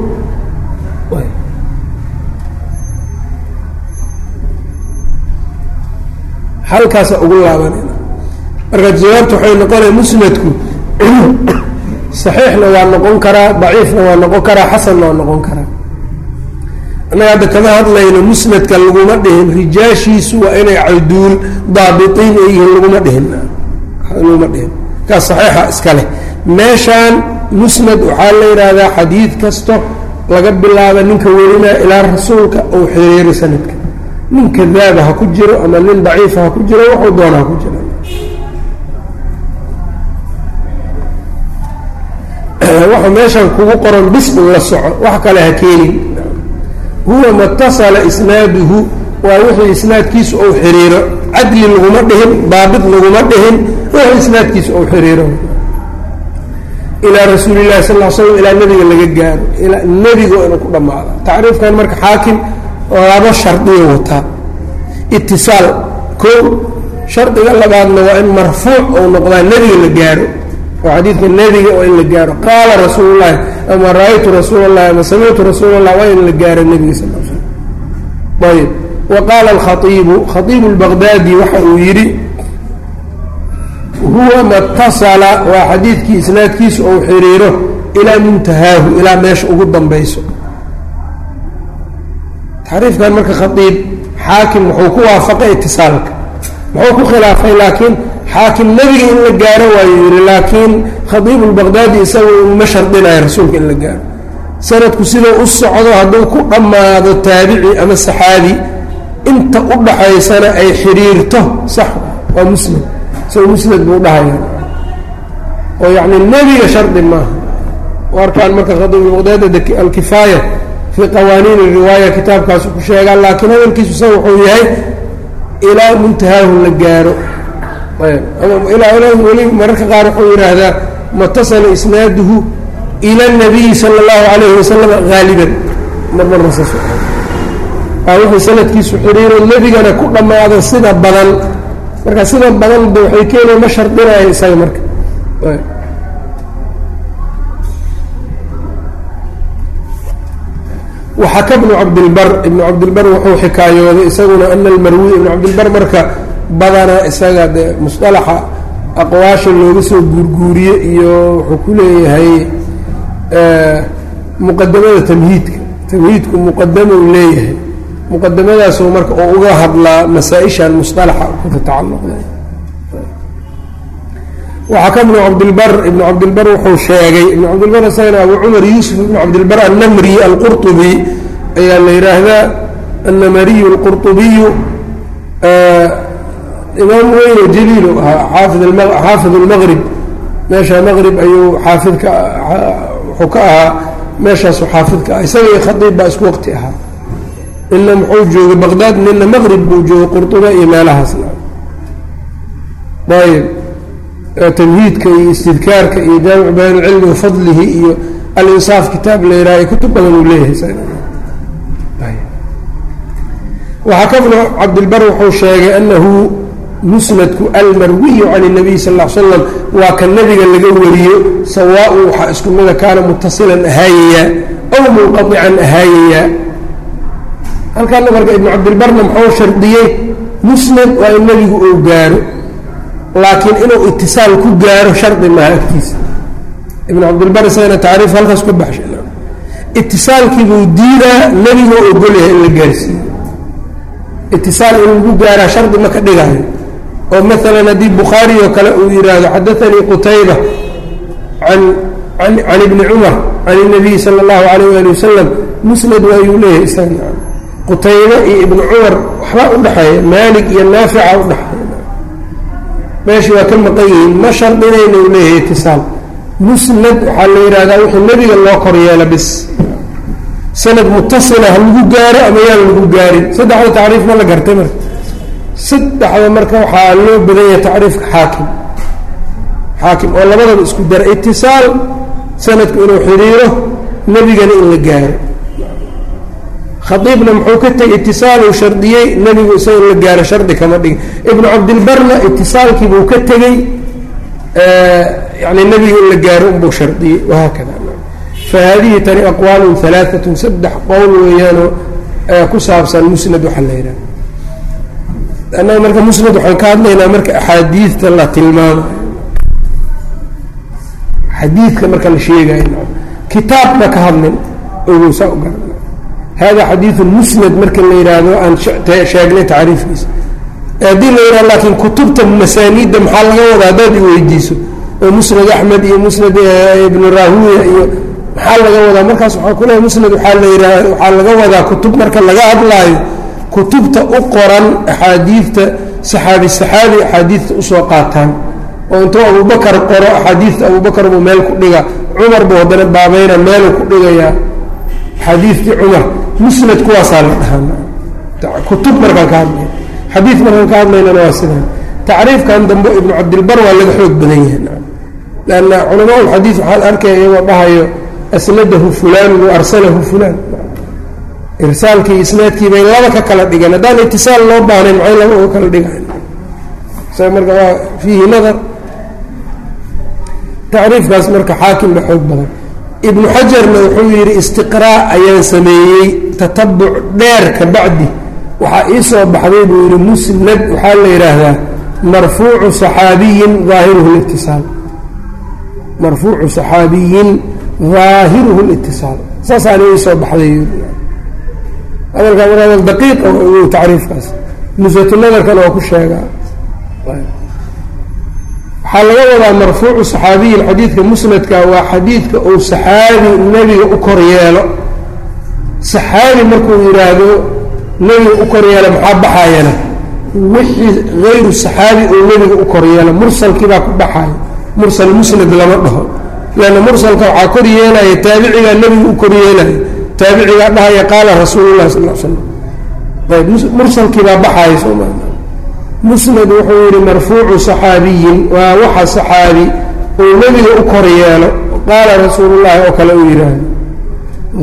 halkaasa ugu laabanayna marka jawaabta waxay noqonaya musnadku [COUGHS] saxiixna waa noqon karaa daciifna waa noqon karaa xasanna waa noqon karaa. Annaga hadda kama hadlayno musnadka laguma dhihin rijaashiisu waa inay caduul daabitiin ay yihiin laguma dhihin. Laguma dhihin. Kaas saxiixa iska leh. Meeshaan musnad waxaa la yidhaahdaa xadiid kasto laga bilaaba ninka werinaa ilaa rasuulka uu xiriiri sanadka nin kadaaba ha ku jiro ama nin daciifa ha ku jiro wuxuu doona ha ku jiro. [CLEARS THROAT] Waxa meeshaan kugu qoran bis un la soco wax kale ha keenin. Huwa matasala isnaaduhu waa wixii isnaadkiisu ou xiriiro. Cadli laguma dhihin daabit laguma dhihin wixii isnaadkiisu ou xiriiro. Ilaa rasuuli llahi sal l slam ilaa nebiga laga gaaro ilaa nebiga inuu ku dhammaada tacriifkan marka xaakim laba shardiya wataa. Itisaal ko shardiga labaadna waa in marfuuc ou noqdaa nebiga la gaaro oo xadiidka nebiga waa in la gaaro qaala rasuul llahi ama ra'aytu rasuul اllahi ama samictu rasuul اllah waa in la gaaro nebiga sal l slam ayb wa qaala alkhaiibu khaiibu lbaqdaadi waxa uu yidhi huwa matasala waa xadiidkii isnaadkiisu ou xiriiro ilaa muntahaahu ilaa meesha ugu dambayso taxriifkan marka khaiib xaakim wuxuu ku waafaqay itisaalka. Muxuu ku khilaafay laakiin xaakim nebiga in la gaaro waayu yihi laakiin khaiib lbaqdaadi isaga uma shardinayo rasuulka in la gaaro. Sanadku siduu u socdo hadduu ku dhammaado taabici ama saxaabi inta u dhaxaysana ay xidhiirto sax waa muslim. Isagoo musnad buu dhahaya oo yacni nebiga shardi maaha. Warkaan marka khadiibulbaqdaadi alkifaaya fii qawaaniin riwaaya kitaabkaasu ku sheegaa laakiin hadalkiisu sa wuxuu yahay ilaa muntahaahu la gaaro. Weli mararka qaar wuxuu yidhaahdaa matasala isnaaduhu ila nabiyi sala allahu calayhi wasalam haaliban wixii sanadkiisu xiriiro nebigana ku dhammaado sida badan. Marka sida badan ba waxay keenaya ma shardinaya isaga marka waxaka bnu cabdilbar ibnu cabdilbar wuxuu xikaayooday isaguna ana almarwi ibnu cabdilbar marka badana isaga de musطalaxa aqwaasha looga soo guurguuriye iyo wuxuu ku leeyahay muqadamada tamhiidka. Tamhiidku muqadamou leeyahay. Muqadamadaasoo marka oo uga hadlaa masaa-ishan musطalaxa ku tatacalluqda waxaa ka ibnu cabdilbar ibnu cabdilbar wuxuu sheegay ibnu cabdilbar isagana abu cumar yuusuf ibnu cabdilbar annamri alqurطubi ayaa la yidhaahdaa annamariyu alqurطubiyu imaam weyne jaliil u ahaa xaafid xaafid اlmaqrib meesha maqrib ayuu xaafidka wuxuu ka ahaa meeshaasuu xaafidka ah isaga iyo khadiib baa isku waqti ahaa nina muxuu joogay baqdaad nina maqrib buu joogay qurطuba iyo meelahaasna ayb tanhiidka iyo istidkaarka iyo jaamic bayaan cilmi wafadlihi iyo alinsaaf kitaab layihaha kutub badan uu leeyahay kabnu ah cabdilbar wuxuu sheegay anahu musnadku almarwiyu can اnabiy sal l slam waa ka nabiga laga wariyo sawaaun waxaa isku mida kaana mutasilan ahaayayaa aw munqaican ahaayayaa halkaana marka ibnu cabdilbarna muxuu shardiyey musnad waa in nebigu ou gaaro laakiin inuu itisaal ku gaaro shardi maaha agtiisa ibn cabdilbar isagana tacriif halkaas ku baxsha itisaalkii buu diidaa nebiga ogolyahay in la gaarsiiyo. Itisaal in lagu gaaraa shardi ma ka dhigaayo. Oo maalan haddii bukhaari oo kale uu yidhaahdo xadaanii qutayba an can ibni cumar can اnabiy sala اllahu alayh ali wasalam musnad waayuu leeyahay isaga. Qutaybe iyo ibni cumar waxbaa dhexeeya maalig iyo naafica udhaxay meeshii waa ka maqan yihiin ma shardinayna u leeyahay itisaal. Musnad waxaa la yidhahdaa wuxuu nebiga loo kor yeela bis. Sanad mutasila ha lagu gaaro ama yaan lagu gaarin? Saddexda tacriif ma la gartay marka saddexda marka waxaa loo badan yahay tacriifka xaakim. Xaakim oo labadaba isku dara itisaal sanadku inuu xidhiiro nebigana in la gaaro khaiibna muxuu ka tegey itisaaluu shardiyey nebigu isaga in la gaaro shardi kama dhigin. Ibnu cabdilbarna itisaalkiibuu ka tegey yani nebiga in la gaaro unbuu shardiyey wahaakada fahaadihi tani aqwaalun alaaatun saddex qowl weeyaanoo ku saabsan musnad waxaa la yidhaha annaga marka musnad waxaan ka hadlaynaa marka axaadiidta la tilmaamayo xadiidka marka la sheegayo kitaabna ka hadlin ogow saa u garan hada xadiidu musnad marka la yidhaahdo aan sheegnay tacriifkiisa haddii la yidhahdo laakiin kutubta masaaniidda maxaa laga wadaa haddaad i weydiiso oo musnad axmed iyo musnad ibnu rahuya iyo maxaa laga wadaa markaas waxaa ku leehay musnad waxaa la waxaa laga wadaa kutub marka laga hadlaayo kutubta u qoran axaadiidta saxaabi saxaabi axaadiidta u soo qaataan oo intuu abubakar qoro axaadiidta abubakar buu meel ku dhiga cumar buu haddana baabayna meeluu ku dhigayaa axaadiidtii cumar musnad kuwaasaa la dhahaa kutub markaan ka hadlay xadiid markaan ka hadlaynana waa sidaa tacriifkan dambe ibnu cabdilbar waa laga xoog badan yahay. Lanna culamaa lxadiid waxaad arkaya dhahayo asnadahu fulaan wa arsalahu fulaan. Irsaalkii isnaadkii bay laba ka kala dhigeen. Haddaan itisaal loo baahnayn maxay laba uga kala dhigayn isaga marka waa fiihi nadar. Tacriifkaas marka xaakim ba xoog badan ibnu xajarna wuxuu yidhi istiqraa ayaan sameeyey tatabuc dheer ka bacdi. Waxaa ii soo baxday buu yidhi musnad waxaa la yidhaahdaa marfuucu saxaabiyin aahiruhu litisaal. Marfuucu saxaabiyin daahiruhu litisaal. Saasaana ii soo baxday hadalkaa mar hadal daqiiqa tacriifkaas. Nusatu nadarkana waa ku sheegaa waxaa laga wadaa marfuucu saxaabiyin xadiidka musnadka waa xadiidka uu saxaabi nebiga u kor yeelo. Saxaabi markuu yidhaahdo nebiga u kor yeelo maxaa baxayana wixii hayru saxaabi uu nebiga u kor yeelo mursalkii baa ku baxaya mursal musnad lama dhaho. Leanna mursalka waxaa kor yeelaya taabicigaa nebiga u kor yeelaya. Taabicigaa dhahaya qaala rasuulullahi sal l slam ayb mursalkii baa baxaya sooma musnad wuxuu yidhi marfuucu saxaabiyin. Waa waxa saxaabi uu nebiga u kor yeelo qaala rasuulullahi oo kale uu yidhaahdo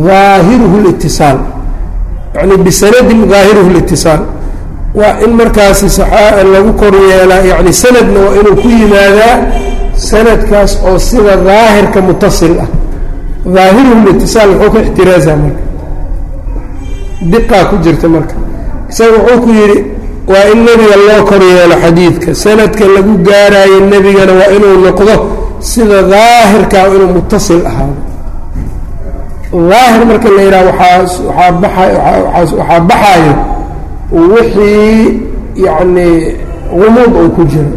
daahiruhu litisaal yani bisanadin daahiruhu litisaal waa in markaasi lagu kor yeelaa yani sanadna waa inuu ku yimaadaa sanadkaas oo sida daahirka mutasil ah. Daahiruhu litisaal muxuu ka ixtiraasaa marka. Diqaa ku jirta marka. Isaga wuxuu ku yidhi waa in nebiga loo kor yeelo xadiidka. Sanadka lagu gaaraayo nebigana waa inuu noqdo sida daahirkaa inuu mutasil ahaado. Daahir marka la yidhaha waaa waaa waxaa baxaayo wixii yacni gumuud uu ku jiro.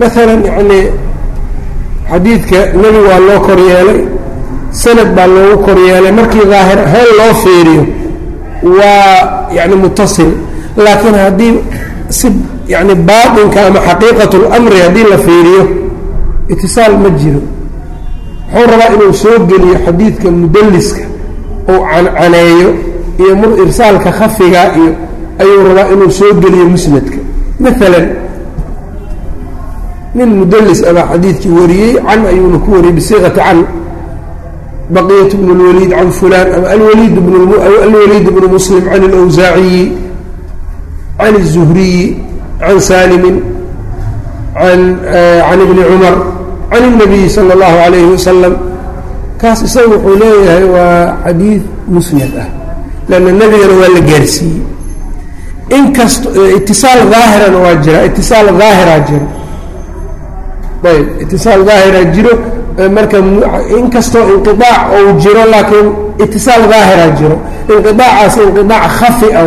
Maalan yacni xadiidka nebi waa loo kor yeelay sanad baa loogu kor yeelay markii daahir ahaan loo fiiriyo waa yani mutasil laakiin haddii si yani baatinka ama xaqiiqat اlamri haddii la fiiriyo itisaal ma jiro. Wuxuu rabaa inuu soo geliyo xadiidka mudaliska uu cancaneeyo iyo irsaalka khafiga iyo ayuu rabaa inuu soo geliyo musnadka. Maalan nin mudalis abaa xadiidkii wariyey can ayuuna ku wariyey bisiiqati can baqiyat bn اlwaliid can fulaan ama alwaliid bnu muslim can اlawsaaciyi can الzuhriyi can saalimin can ibni cumar can الnabiyi salى اllahu alayhi wasalam kaas isaga wuxuu leeyahay waa xadiid musnad ah lanna nebigana waa la gaarsiiyey inkasto itisaal daahirana waa jira itisaal daahiraa jiro ayb itisaal daahiraa jiro marka inkastoo inqiaac ou jiro laakiin itisaal daahiraa jiro. Inqiaacaas inqiaac khafi ah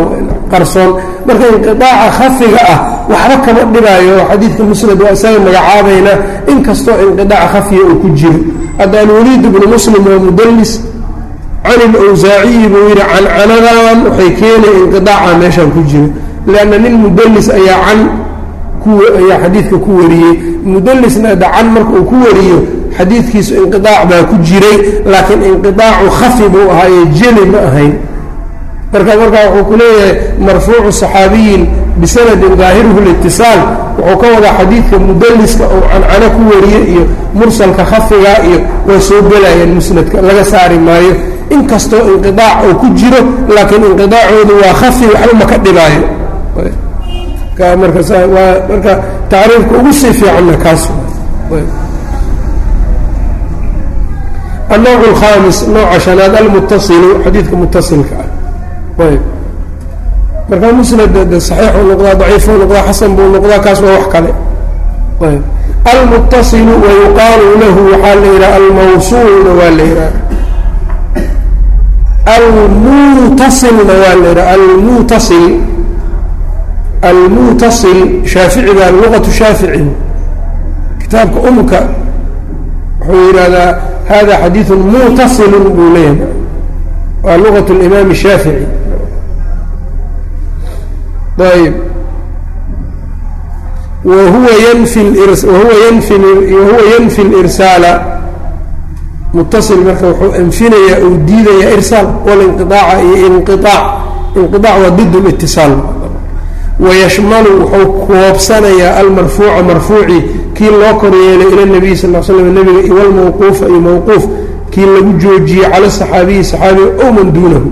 qarsoon. Marka inqiaaca khafiga ah waxba kama dhibaayo. Xadiidka musnad waa isaga magacaabayna inkastoo inqiaac khafiga uu ku jiro. Hadda alwaliid bnu muslim waa mudalis can ilawsaaciyi buu yidhi cancanadan waxay keenaya inqiaaca meeshaan ku jiro lanna nin mudalis ayaa can xadiidka ku wariyey. Mudalisna ada can marka uu ku wariyo xadiidkiisu inqiaac baa ku jiray laakiin inqiaacu khafi buu ahaaye jeli ma ahayn. Marka markaa wuxuu ku leeyahay marfuucu saxaabiyin bisanadin daahiruhu litisaal wuxuu ka wadaa xadiidka mudaliska oo cancano ku wariye iyo mursalka khafiga iyo way soo gelayaan musnadka laga saari maayo. Inkastoo inqiaac uu ku jiro laakiin inqiaacoodu waa khafi waxba ma ka dhibaayo marka marka tacriifka ugu sii fiicanna kaas النوع الخامس nooca شhanaad almutasilu xadiidka mutasilka ah ayb markaa musnad صaxiixuu noqdaa ضaciifuu noqdaa xasan buu noqdaa kaas waa wax kale ayb almutasilu wayuqaalu lahu waxaa la yidhaha almawsuulna waa la yidhaha almutasilna waa la yidhaha almutasil almutasil shaaficiga luqatu shaafici kitaabka umka wuxuu yidhahdaa hada xadiiثu mutaصil buu leeyahay waa lugaة اimaam الshaafiعي ayb wahuwa ynfi wahuwa ynfi wahuwa ynfi اlirsaala mutaصil marka wuxuu anfinayaa uu diidayaa irsaal walinqiطaaca iyo inqiطaac inqiطaac waa did اlاtiصaal wayashmalu wuxuu koobsanayaa almarfuuca marfuuci kii loo koryeelay ila nabiy sal l slam nebiga iwalmawquufa iyo mawquuf kii lagu joojiyey cala saxaabiyi saxaabiga ow man duunahu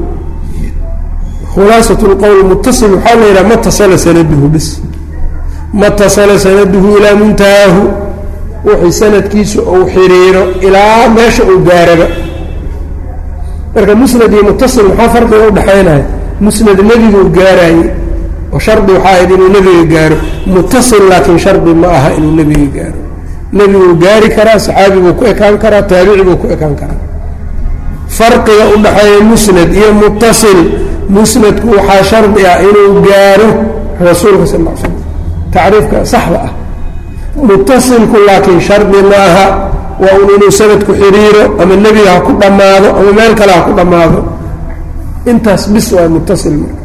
khulaasat lqowl mutasil waxaa la yidhaha matasala sanaduhu bis matasala sanaduhu ilaa muntahaahu wixii sanadkiisu uu xiriiro ilaa meesha uu gaaraba marka musnad iyo mutasil maxaa farqiga udhexaynaya musnad nebiguu gaaraaye oo shardi waxaa ahayd inuu nebiga gaaro mutasil laakiin shardi ma aha inuu nebiga gaaro. Nebiguu gaari karaa saxaabiguu ku ekaan karaa taabicibuu ku ekaan karaa. Farqiga udhaxeeya musnad iyo mutasil musnadku waxaa shardi ah inuu gaaro rasuulka sal l slam tacriifka saxda ah. Mutasilku laakiin shardi ma aha waa un inuu sanadku xiriiro ama nebiga ha ku dhammaado ama meel kale ha ku dhammaado. Intaas bis waa mutasil marka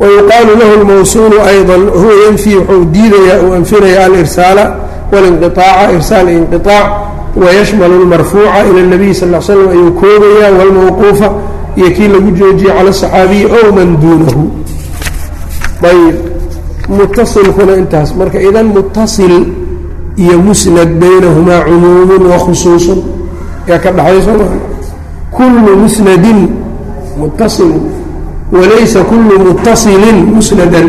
wayuqaalu lahu lmawsuulu ayضa huwa yanfii wuxuu diidayaa uu anfinaya alirsaala walinqiطaaca irsaal inqiطaac wayashmalu lmarfuuca ila اnabiy sal l slam ayuu koobaya wاlmawquufa iyo kii lagu joojiyey cala الصaxaabiyi ow man duunahu ayb mutasilkuna intaas marka idan mutasil iyo musnad baynahumaa cumuumun wa khusuusun yaa ka dhaxay soo maa kullu musnadin muttasilun walaysa kullu muttasilin musnadan.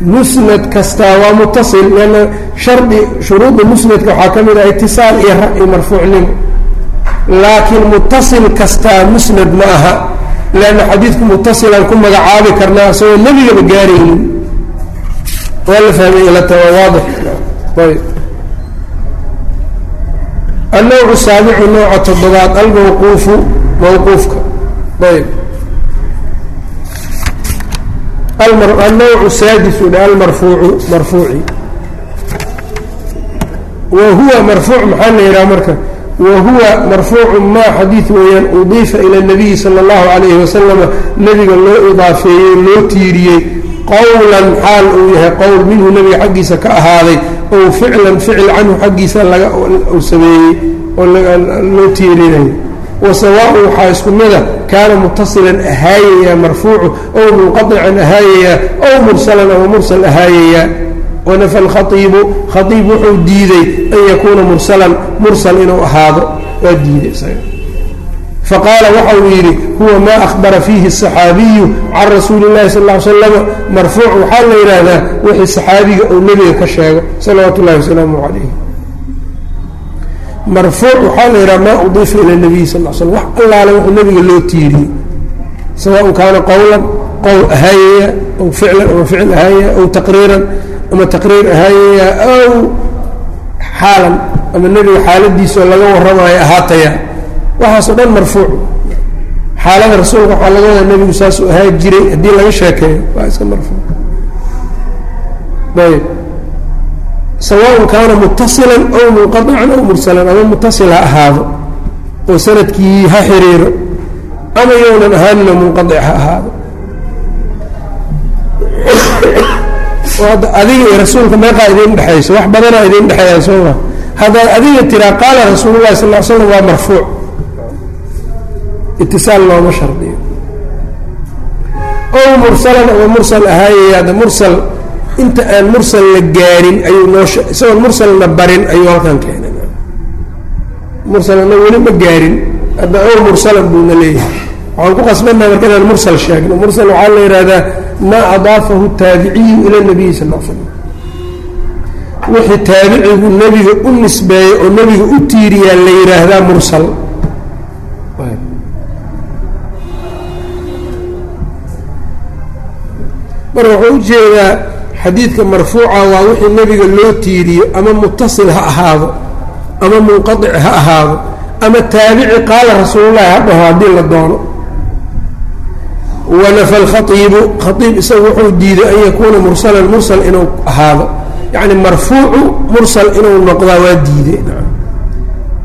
Musnad kastaa waa muttasil leanna shardi shuruudda musnadka waxaa ka mid ah itisaal iyo marfuucnimo laakiin muttasil kastaa musnad ma aha leanna xadiidku muttasilaan ku magacaabi karnaa isagoo nebigaba gaaraynin. Waa la fahmay ilata waa waadix. Ayb annawcu nooca toddobaad almawquufu mawquufka ayb alnawc saadis u almarfuucu marfuuci wa huwa marfuuc maxaa la yidhaha marka wa huwa marfuucu ma xadiid weeyaan udiifa ila nabiyi sala allahu calayhi wasalama nebiga loo idaafeeyey loo tiiriyey qowlan xaal uu yahay qowl minhu nebiga xaggiisa ka ahaaday ow ficlan ficil canhu xaggiisa laga uu sameeyey oo loo tiirinayo wa sawaaun waxaa isku mid a kaana muttasilan ahaayaya marfuucu ow munqaican ahaayaya ow mursalan ama mursal ahaayaya. Wanafa alkhaiibu khaiib wuxuu diiday an yakuuna mursalan mursal inuu ahaado. Waa diiday faqaala waxa uu yidhi huwa maa ahbara fiihi asaxaabiyu can rasuuli اllahi sal ly slama marfuuc waxaa la yidhaahdaa wixii saxaabiga uu nebiga ka sheego salawaatu ullahi wasalaamu calayh marfuuc waxaa la yidhaha maa udiifa ila nabiy sal l slm wax allaale wuxuu nabiga loo tiiriyey. Sawaun kaana qowlan qowl ahaayaya aw ficlan ama ficil ahaayaya aw taqriiran ama taqriir ahaayaya aw xaalan ama nebiga xaaladiisaoo laga warramaayo ahaataya. Waxaasoo dhan marfuuc. Xaalada rasuulka waxaa laga wadaa nebigu saasuu ahaa jiray haddii laga sheekeeyo waa iska marfuuc. Ayb sawaءn kaana mutasila aw munqaطican aw mursalan ama muttasil ha ahaado oo sannadkii ha xiriiro ama yownan ahaanina munqaic ha ahaado adiga iyo rasuulka meeqaa idin dhexayso wax badanaa idin dheeeaa soo ma haddaad adiga tiraa qaala rasuul lahi sal l slam waa marfuuc itisaal looma shardiyo ow mursalan ama mursal ahaayaya mursal inta aan mursal la gaarin ayuu noo isagoon mursalna barin ayuu halkan keenay. Mursalna weli ma gaarin hadda ow mursalan buuna leeyahay. Waxaan ku qasbannaha marka inaan mursal sheegno. Mursal waxaa la yidhahdaa maa adaafahu taabiciyu ila nabiyi sal l slam wixii taabicigu nebiga u nisbeeyey oo nebiga u tiiriyaa la yidhaahdaa mursal. Marka wuxuu u jeedaa xadiidka marfuuca waa wixii nebiga loo tiiriyo ama muttasil ha ahaado ama munqaic ha ahaado ama taabici qaala rasuululahi ha dhaho haddii la doono. Wanafa alkhaiibu khaiib isagu wuxuu diiday an yakuuna mursalan mursal inuu ahaado. Yacni marfuucu mursal inuu noqdaa waa diiday.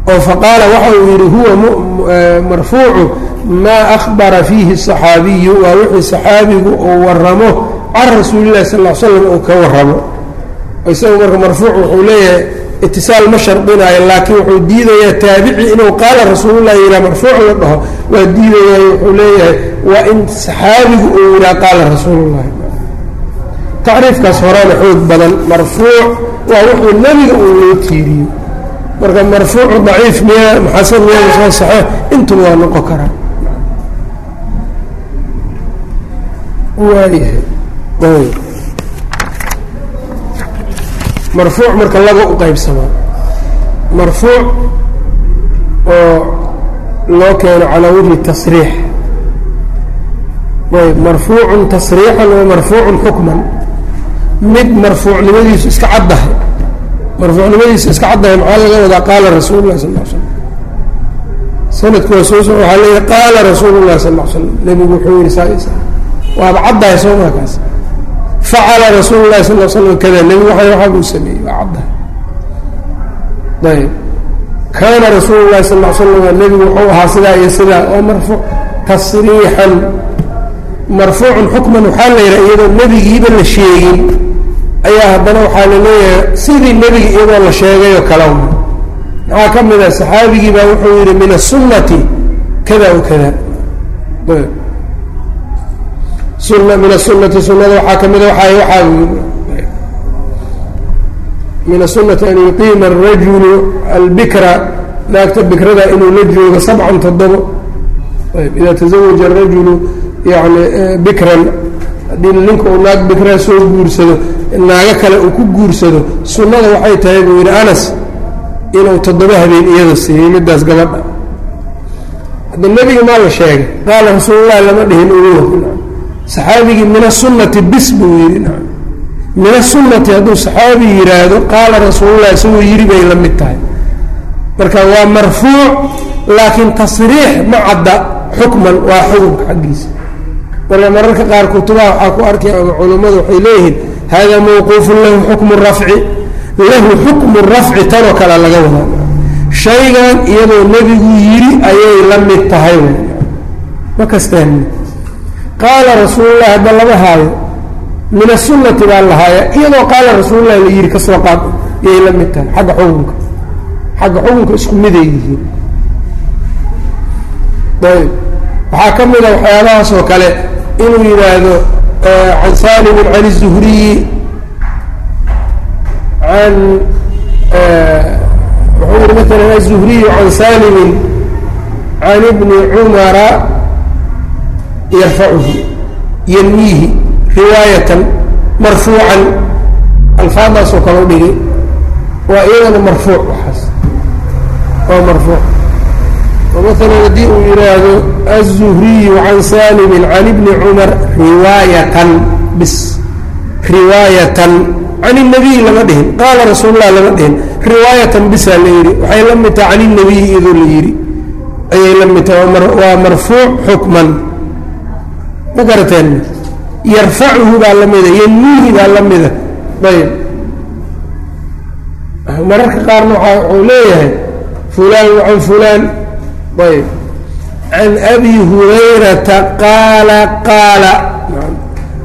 Oo faqaala waxa uu yidhi huwa eh, marfuucu maa akhbara fiihi saxaabiyu waa wixii saxaabigu uu waramo can rasuuli lahi sal l slam uu ka waramo isagu marka marfuuc wuxuu leeyahay itisaal ma shardinaayo laakiin wuxuu diidayaa taabici inuu qaala rasuululah yidhah marfuuc la dhaho. Waa diidayaa wuxuu leeyahay waa in saxaabigu uu yidhaha qaala rasuulullahi tacriifkaas horena xoog badan marfuuc waa wuxuu nebiga uu loo tiiriyo. Marka marfuucu daciif miya maxasan miya saxeex intuba waa noqon karaa. Waayahay marfuuc marka laba u qaybsamaa marfuuc oo loo keeno calaa wajhi tasriix. Ayb marfuucun tasriixan wa marfuucun xukman. Mid marfuucnimadiisu iska caddahay. Marfuucnimadiisu iska caddahay maxaa laga wadaa? Qaala rasuulu lah sal l slam sanadku waa soo so waxaa leeyahay qaala rasuulu lah sal l slam nebigu wuxuu yihi saa waaba caddahay soo maakaas facala rasuulu lahi sal slam kada nebigu waa waxaa buu sameeyey waa caddahay ayb kaana rasuulu lahi sal l slam nebigu wuxuu ahaa sidaa iyo sidaa oo marfuuc tasriixan marfuucun xukman waxaa la yidhaha iyadoo nebigiiba la sheegin ayaa haddana waxaa la leeyahay sidii nebiga iyadoo la sheegay oo kala maxaa ka mid ah saxaabigii baa wuxuu yihi min aلsunati kada wa kada sunna min asunati sunada waxaa ka mida a waxaa min asunati an yuqiima arajulu albikra naagta bikrada inuu la joogo sabcan toddobo. Ayb ida tazawaja arajulu yani eh, bikran haddii ninka uu naag bikraa soo guursado naago kale uu ku guursado sunada waxay tahay buu yidhi anas inuu toddoba habeen iyada siiyey middaas gabadha. Hadda nebiga maa la sheegay qaala rasuulullahi lama dhihin ugu saxaabigii min asunati bis buu yidhi min asunati hadduu saxaabi yidhaahdo qaala rasuulullahi isagoo yidhi bay la mid tahay. Marka waa marfuuc laakiin tasriix ma cadda xukman waa xukunka xaggiisa. Marka mararka qaar kutubaha waxaa ku arkaya culummadu waxay leeyihiin hada mawquufun lahu xukmu rafci lahu xukmu rafci tanoo kale laga wadaa. Shaygan iyadoo nebigu yidhi ayay la mid tahay ma kastaan qaala rasuulullahi hadda lama haayo min asunati baa la haaya iyadoo qaala rasuulullahi la yidhi kasoo qaad yay la mid tahay xagga xukunka xagga xukunka isku miday yihiin ayb waxaa ka mid a waxyaabahaas oo kale inuu yidhaahdo can salimin can الzuhriyi an wuxuu yihi maala aلzuhriyu can salimin can ibni cumara yarfacuhu yanmiihi riwaayatan marfuucan alfaadaasoo kale u dhigay waa iyadana marfuuc waxaas waa marfuuc maala haddii uu yidhaahdo aلzuhriyu can salimi can ibni cumar riwaayatan bis riwaayatan can الnabiy lama dhihin qaala rasuul lah lama dhihin riwaayatan bisaa la yidhi waxay la mid taha can الnabiy iyadoo la yidhi ayay la mid taha waa marfuuc xukman ma garateen yarfacuhu baa la mida yanmiihi baa la mida. Ayb. Mararka qaarna wuxuu leeyahay fulaan can fulaan. Ayb. Can abi hurayrata qaala qaala.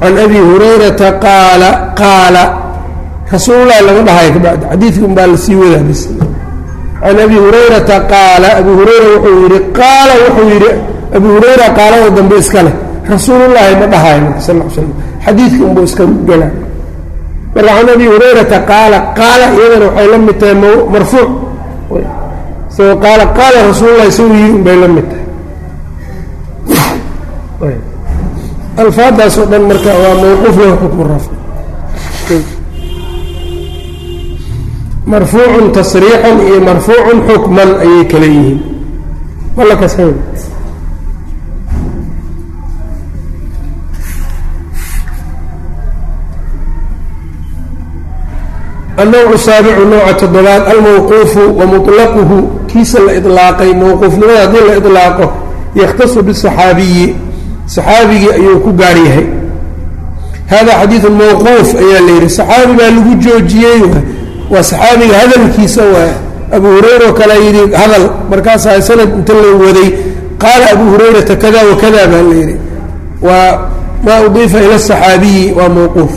Can abi hurayrata qaala qaala. Rasuulullahi lama dhahayo kabacdi xadiidka baa la sii wadaa bis can abi hurayrata qaala abu hurayra wuxuu yihi qaala wuxuu yihi abu hurayra qaalada dambe iska leh rasuulullahi ma dhahayo marka sal l slam xadiidka unbuu iska gelaa marka can abi hurayrata qaala qaala iyadana waxay la mid tahay marfuuc isagoo qaala qaala rasuulullahi isagoo yiri un bay la mid tahay alfaadaas oo dhan marka waa mawquuf lahu xukmu rafc marfuucun tasriixan iyo marfuucun xukman ayay kala yihiin. Mala kasay annowcu saabicu nooca toddobaad almawquufu wa mulaquhu kiisa la ilaaqay mawquufnimada haddii la ilaaqo yakhtasu bisaxaabiyi saxaabigii ayuu ku gaar yahay hada xadiidu mawquuf ayaa la yidhi saxaabi baa lagu joojiyey waa saxaabiga hadalkiisa waa abu hurayra oo yidhi hadal markaasaa sanad inta la waday qaala abu hurayrata kada wakada baa la yidhi waa maa udiifa ila saxaabiyi waa mawquuf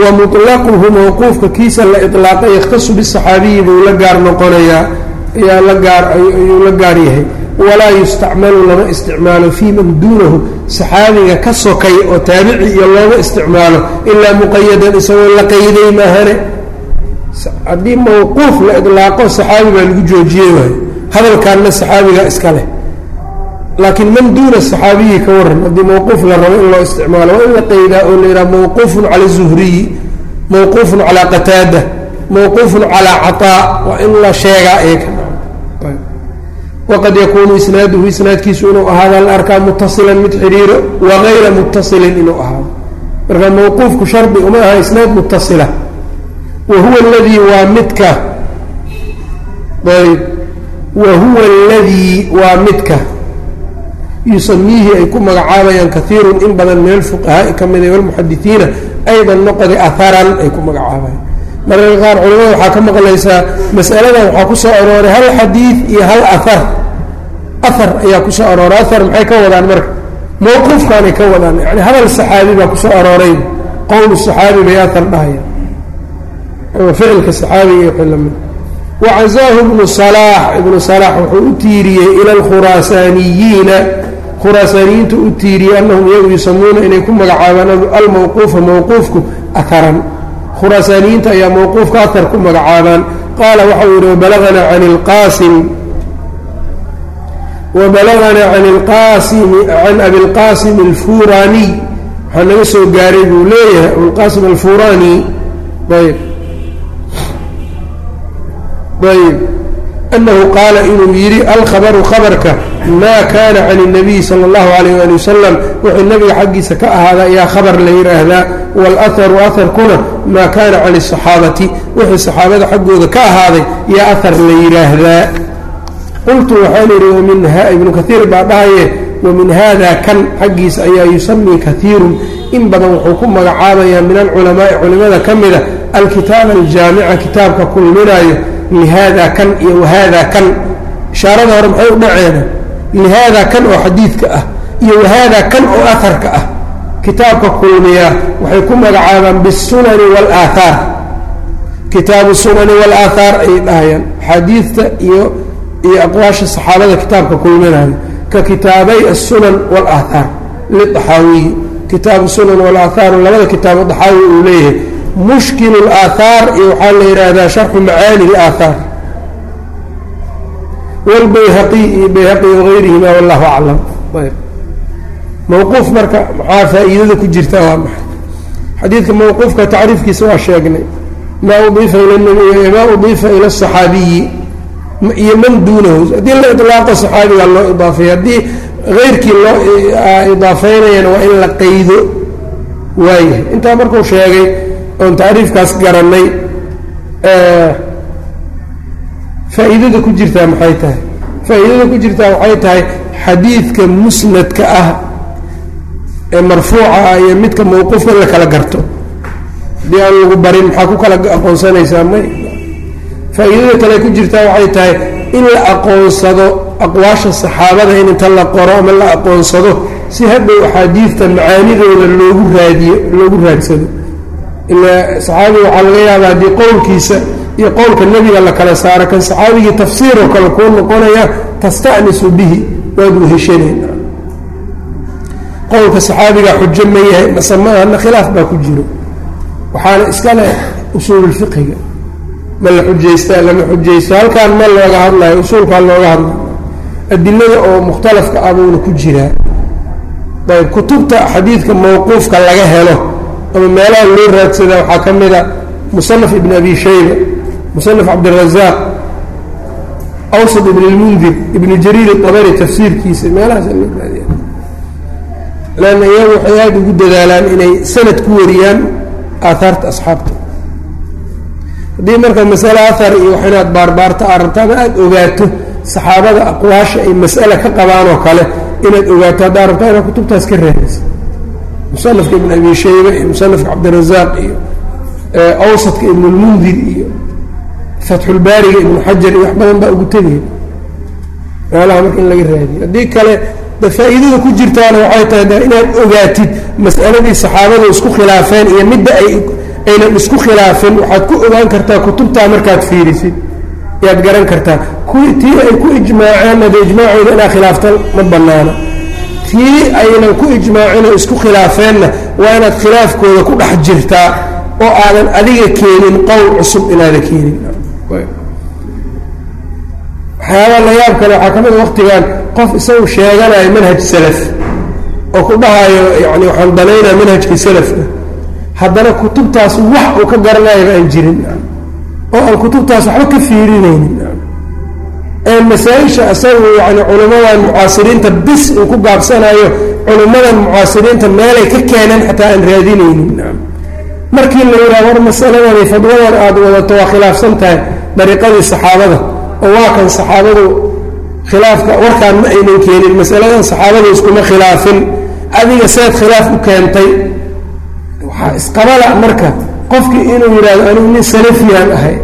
wa mulaquhu mawquufka kiisa la ilaaqay yakhtasu bisaxaabiyi buu la gaar noqonayaa ayaa la gaar ayuu la gaar yahay. Walaa yustacmalu lama isticmaalo fii man duunahu. Saxaabiga ka sokay oo taabici iyo looma isticmaalo ilaa muqayadan isagoo la qayday maahane. Haddii mawquuf la idlaaqo saxaabi baa lagu joojiyey waayo hadalkaanna saxaabigaa iska leh laakiin man duuna saxaabiyi ka waran haddii mawquuf la rabo in loo isticmaalo waa in la qaydaa oo la yidhaha mawquufun cala zuhriyi mawquufun calaa qataada mawquufun calaa caطaa waa in la sheegaa eeka waqad yakuunu isnaaduhu isnaadkiisu inuu ahaada la arkaa mutasilan mid xidhiiro wagayra mutasilin inuu ahaado marka mawquufku shardi uma aha isnaad mutasila wa huwa aladii waa midka. Ayb wa huwa aladii waa midka yusamiihi ay ku magacaabayaan kaiirun in badan min alfuqahaai ka mida walmuxadisiina aydan noqoday aharan ay ku magacaabayaan. Mararka qaar culimada waxaa ka maqlaysaa masaladan waxaa ku soo arooray hal xadiid iyo hal ahar ahar ayaa ku soo arooray ahar maxay ka wadaan marka? Mawquufkaanay ka wadaan yani hadal saxaabi baa ku arooray qowl saxaabi bay ahar dhahaya ama ficilka saxaabiga iyo wixii la mid wacazaahu ibnu salaax ibnu salaax wuxuu u tiiriyey ila alkhuraasaaniyiina khuraasaaniyiintu u tiiriyey annahum iyagu yusamuuna inay ku magacaabaan almawquufa mawquufku aharan khuraasaaniyiinta ayaa mawquufka ahar ku magacaabaan qaala waxau yidhi wabalaganaa can ilqaasim wabalaganaa can ilqaasimi can abilqaasim alfuraniy waxaa naga soo gaaray buu leeyahay abulqaasim alfurani ayb ayb anahu qaala inuu yidhi alkhabaru khabarka maa kaana can الnabiy salى اllahu alayh ali wasalam wixii nabiga xaggiisa ka ahaada ayaa khabar la yidhaahdaa wاlأharu aharkuna maa kaana can الصaxaabati wixii saxaabada xaggooda ka ahaaday yaa ahar la yidhaahdaa qultu waxaan idhi wmin ibnu kaiir baa dhahaye wamin hada kan xaggiisa ayaa yusamii kaiirun in badan wuxuu ku magacaabayaa min alculamaai culimada ka mida alkitaab aljaamica kitaabka kulminaayo lihada kan iyo wahada kan ishaarada hore maxay u dhaceena haada kan oo xadiidka ah iyo wahaada kan oo aarka ah kitaabka kulmiya waxay ku magacaabaan bisunani walaaaar kitaabu sunani walaaaar ayay dhahayaan axaadiidta iyo iyo aqwaasha saxaabada kitaabka kulminaya ka kitaabay asunan walaaaar liaxaawiyi kitaabu sunan walaaaar labada kitaabo daxaawi uu leeyahay mushkilu laaaar iyo waxaa la yidhaahdaa sharxu macaani laaaar wlbayhaqi iyo bayhaqi wagayrihima wallahu aclam ayb mawquuf marka maxaa faa'iidada ku jirta waa maxay xadiidka mawquufka tacriifkiisa waa sheegnay maa udiifa ila nabiy maa udiifa ila asaxaabiyi iyo man duunahu haddii la iطlaaqa saxaabiga loo idaafay haddii heyrkii loo idaafeynayana waa in la qaydo waayahay intaa markuu sheegay oon tacriifkaas garanay faa'iidada ku jirtaa maxay tahay? faa'iidada ku jirtaa waxay tahay xadiidka musnadka ah ee marfuuca ah iyo midka mawquufka in la kala garto. Haddii aan lagu barin maxaa ku kala aqoonsanaysaa? May. Faa'iidada kale ku jirtaa waxay tahay in la aqoonsado aqwaasha saxaabada in inta la qoro ama la aqoonsado si hadhow axaadiidta macaanidooda loogu raadiyo loogu raadsado ilaa saxaabiga waxaa laga yaabaa haddii qowlkiisa iyo qowlka nebiga la kala saaro kan saxaabigii tafsiiroo kale kuu noqonaya tasta'nisu bihi waad weheshaneen qowlka saxaabiga xujo ma yahay mase ma ahana khilaaf baa ku jiro. Waxaana iska leh usuululfiqiga ma la xujaystaa lama xujaysto halkaan ma looga hadlayo usuulkaa looga hadlayo adilada oo mukhtalafka abuuna ku jiraa. Ayb kutubta xadiidka mawquufka laga helo ama meelaha loo raadsadaa waxaa ka mida musanaf ibn abi shayba musanaf cabdirazaaq awsad ibn اlmundir ibnu jariir abari tafsiirkiisa meelahaas loo raadiya lanna iyagu waxay aada ugu dadaalaan inay sanad ku wariyaan aahaarta asxaabta. Haddii marka masale ahar iyo wax inaad baarbaarta aad rabta ama aada ogaato saxaabada aqwaasha ay mas'ale ka qabaan oo kale inaad ogaato haddaa rabtaa inaad kutubtaas ka raadaysa musanafka ibn abi shayba iyo musanafka cabdirazaaq iyo awsadka ibn اlmundir iyo fatxulbaariga ibnu xajar iyo wax badan baa ugu tegaya meelaha marka in laga raadiyo. Haddii kale faa'iidada ku jirtaana waxay tahay inaad ogaatid mas'aladii saxaabadu isku khilaafeen iyo midda ay aynan isku khilaafin waxaad ku ogaan kartaa kutubtaa markaad fiirisid. Yaad garan kartaa. Kuwii tii ay ku ijmaaceen ade ijmaacooda inaa khilaafta ma bannaana tii aynan ku ijmaacin oo isku khilaafeenna waa inaad khilaafkooda ku dhex jirtaa oo aadan adiga keenin qowl cusub inaada keenin. Waxyaabaa la yaab kale waxaa ka mid waqtigan qof isagu sheeganayo manhaj salaf oo ku dhahayo yani waxaan danaynaa manhajkii salafka haddana kutubtaas wax uu ka garanayaba aan jirin oo aan kutubtaas waxba ka fiirinaynin ee masaa-isha isagu yani culimmadan mucaasiriinta bis uu ku gaabsanayo culimmadan mucaasiriinta meelay ka keeneen xataa aan raadinaynin. Markii la yidhaha war masaladani fadwadan aada wadato waa khilaafsan tahay dariiqadii saxaabada. Oo waa kan saxaabadu khilaafka warkaan ma aynan keenin masaladan saxaabadu iskuma khilaafin. Adiga seed khilaaf u keentay. Waxaa isqabala marka qofkii inuu yidhahdo anigu nin salafiyaan ahay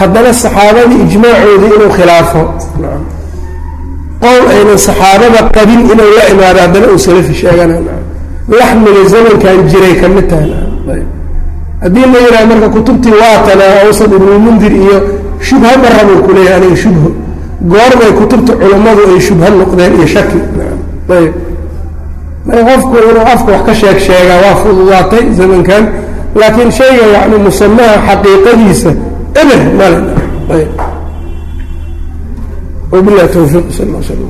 haddana saxaabadii ijmaacoodii inuu khilaafo. Qowl aynan saxaabada qabin inuu la imaado haddana uu salafi sheegana. Laxmiga zamankan jiray ka mid tahay. Haddii la yidhaha marka kutubtii waatanaa awsad ibnulmundir iyo shubha marabuu ku leeyahay aniga shubho goorbay kutubta culummadu ay shubha noqdeen iyo shaki. Ayb. Qofku inuu afka wax ka sheeg sheegaa waa fududaatay zamankan laakiin shayga yani musamaha xaqiiqadiisa eber ayb wabilahi towfiiq sal sl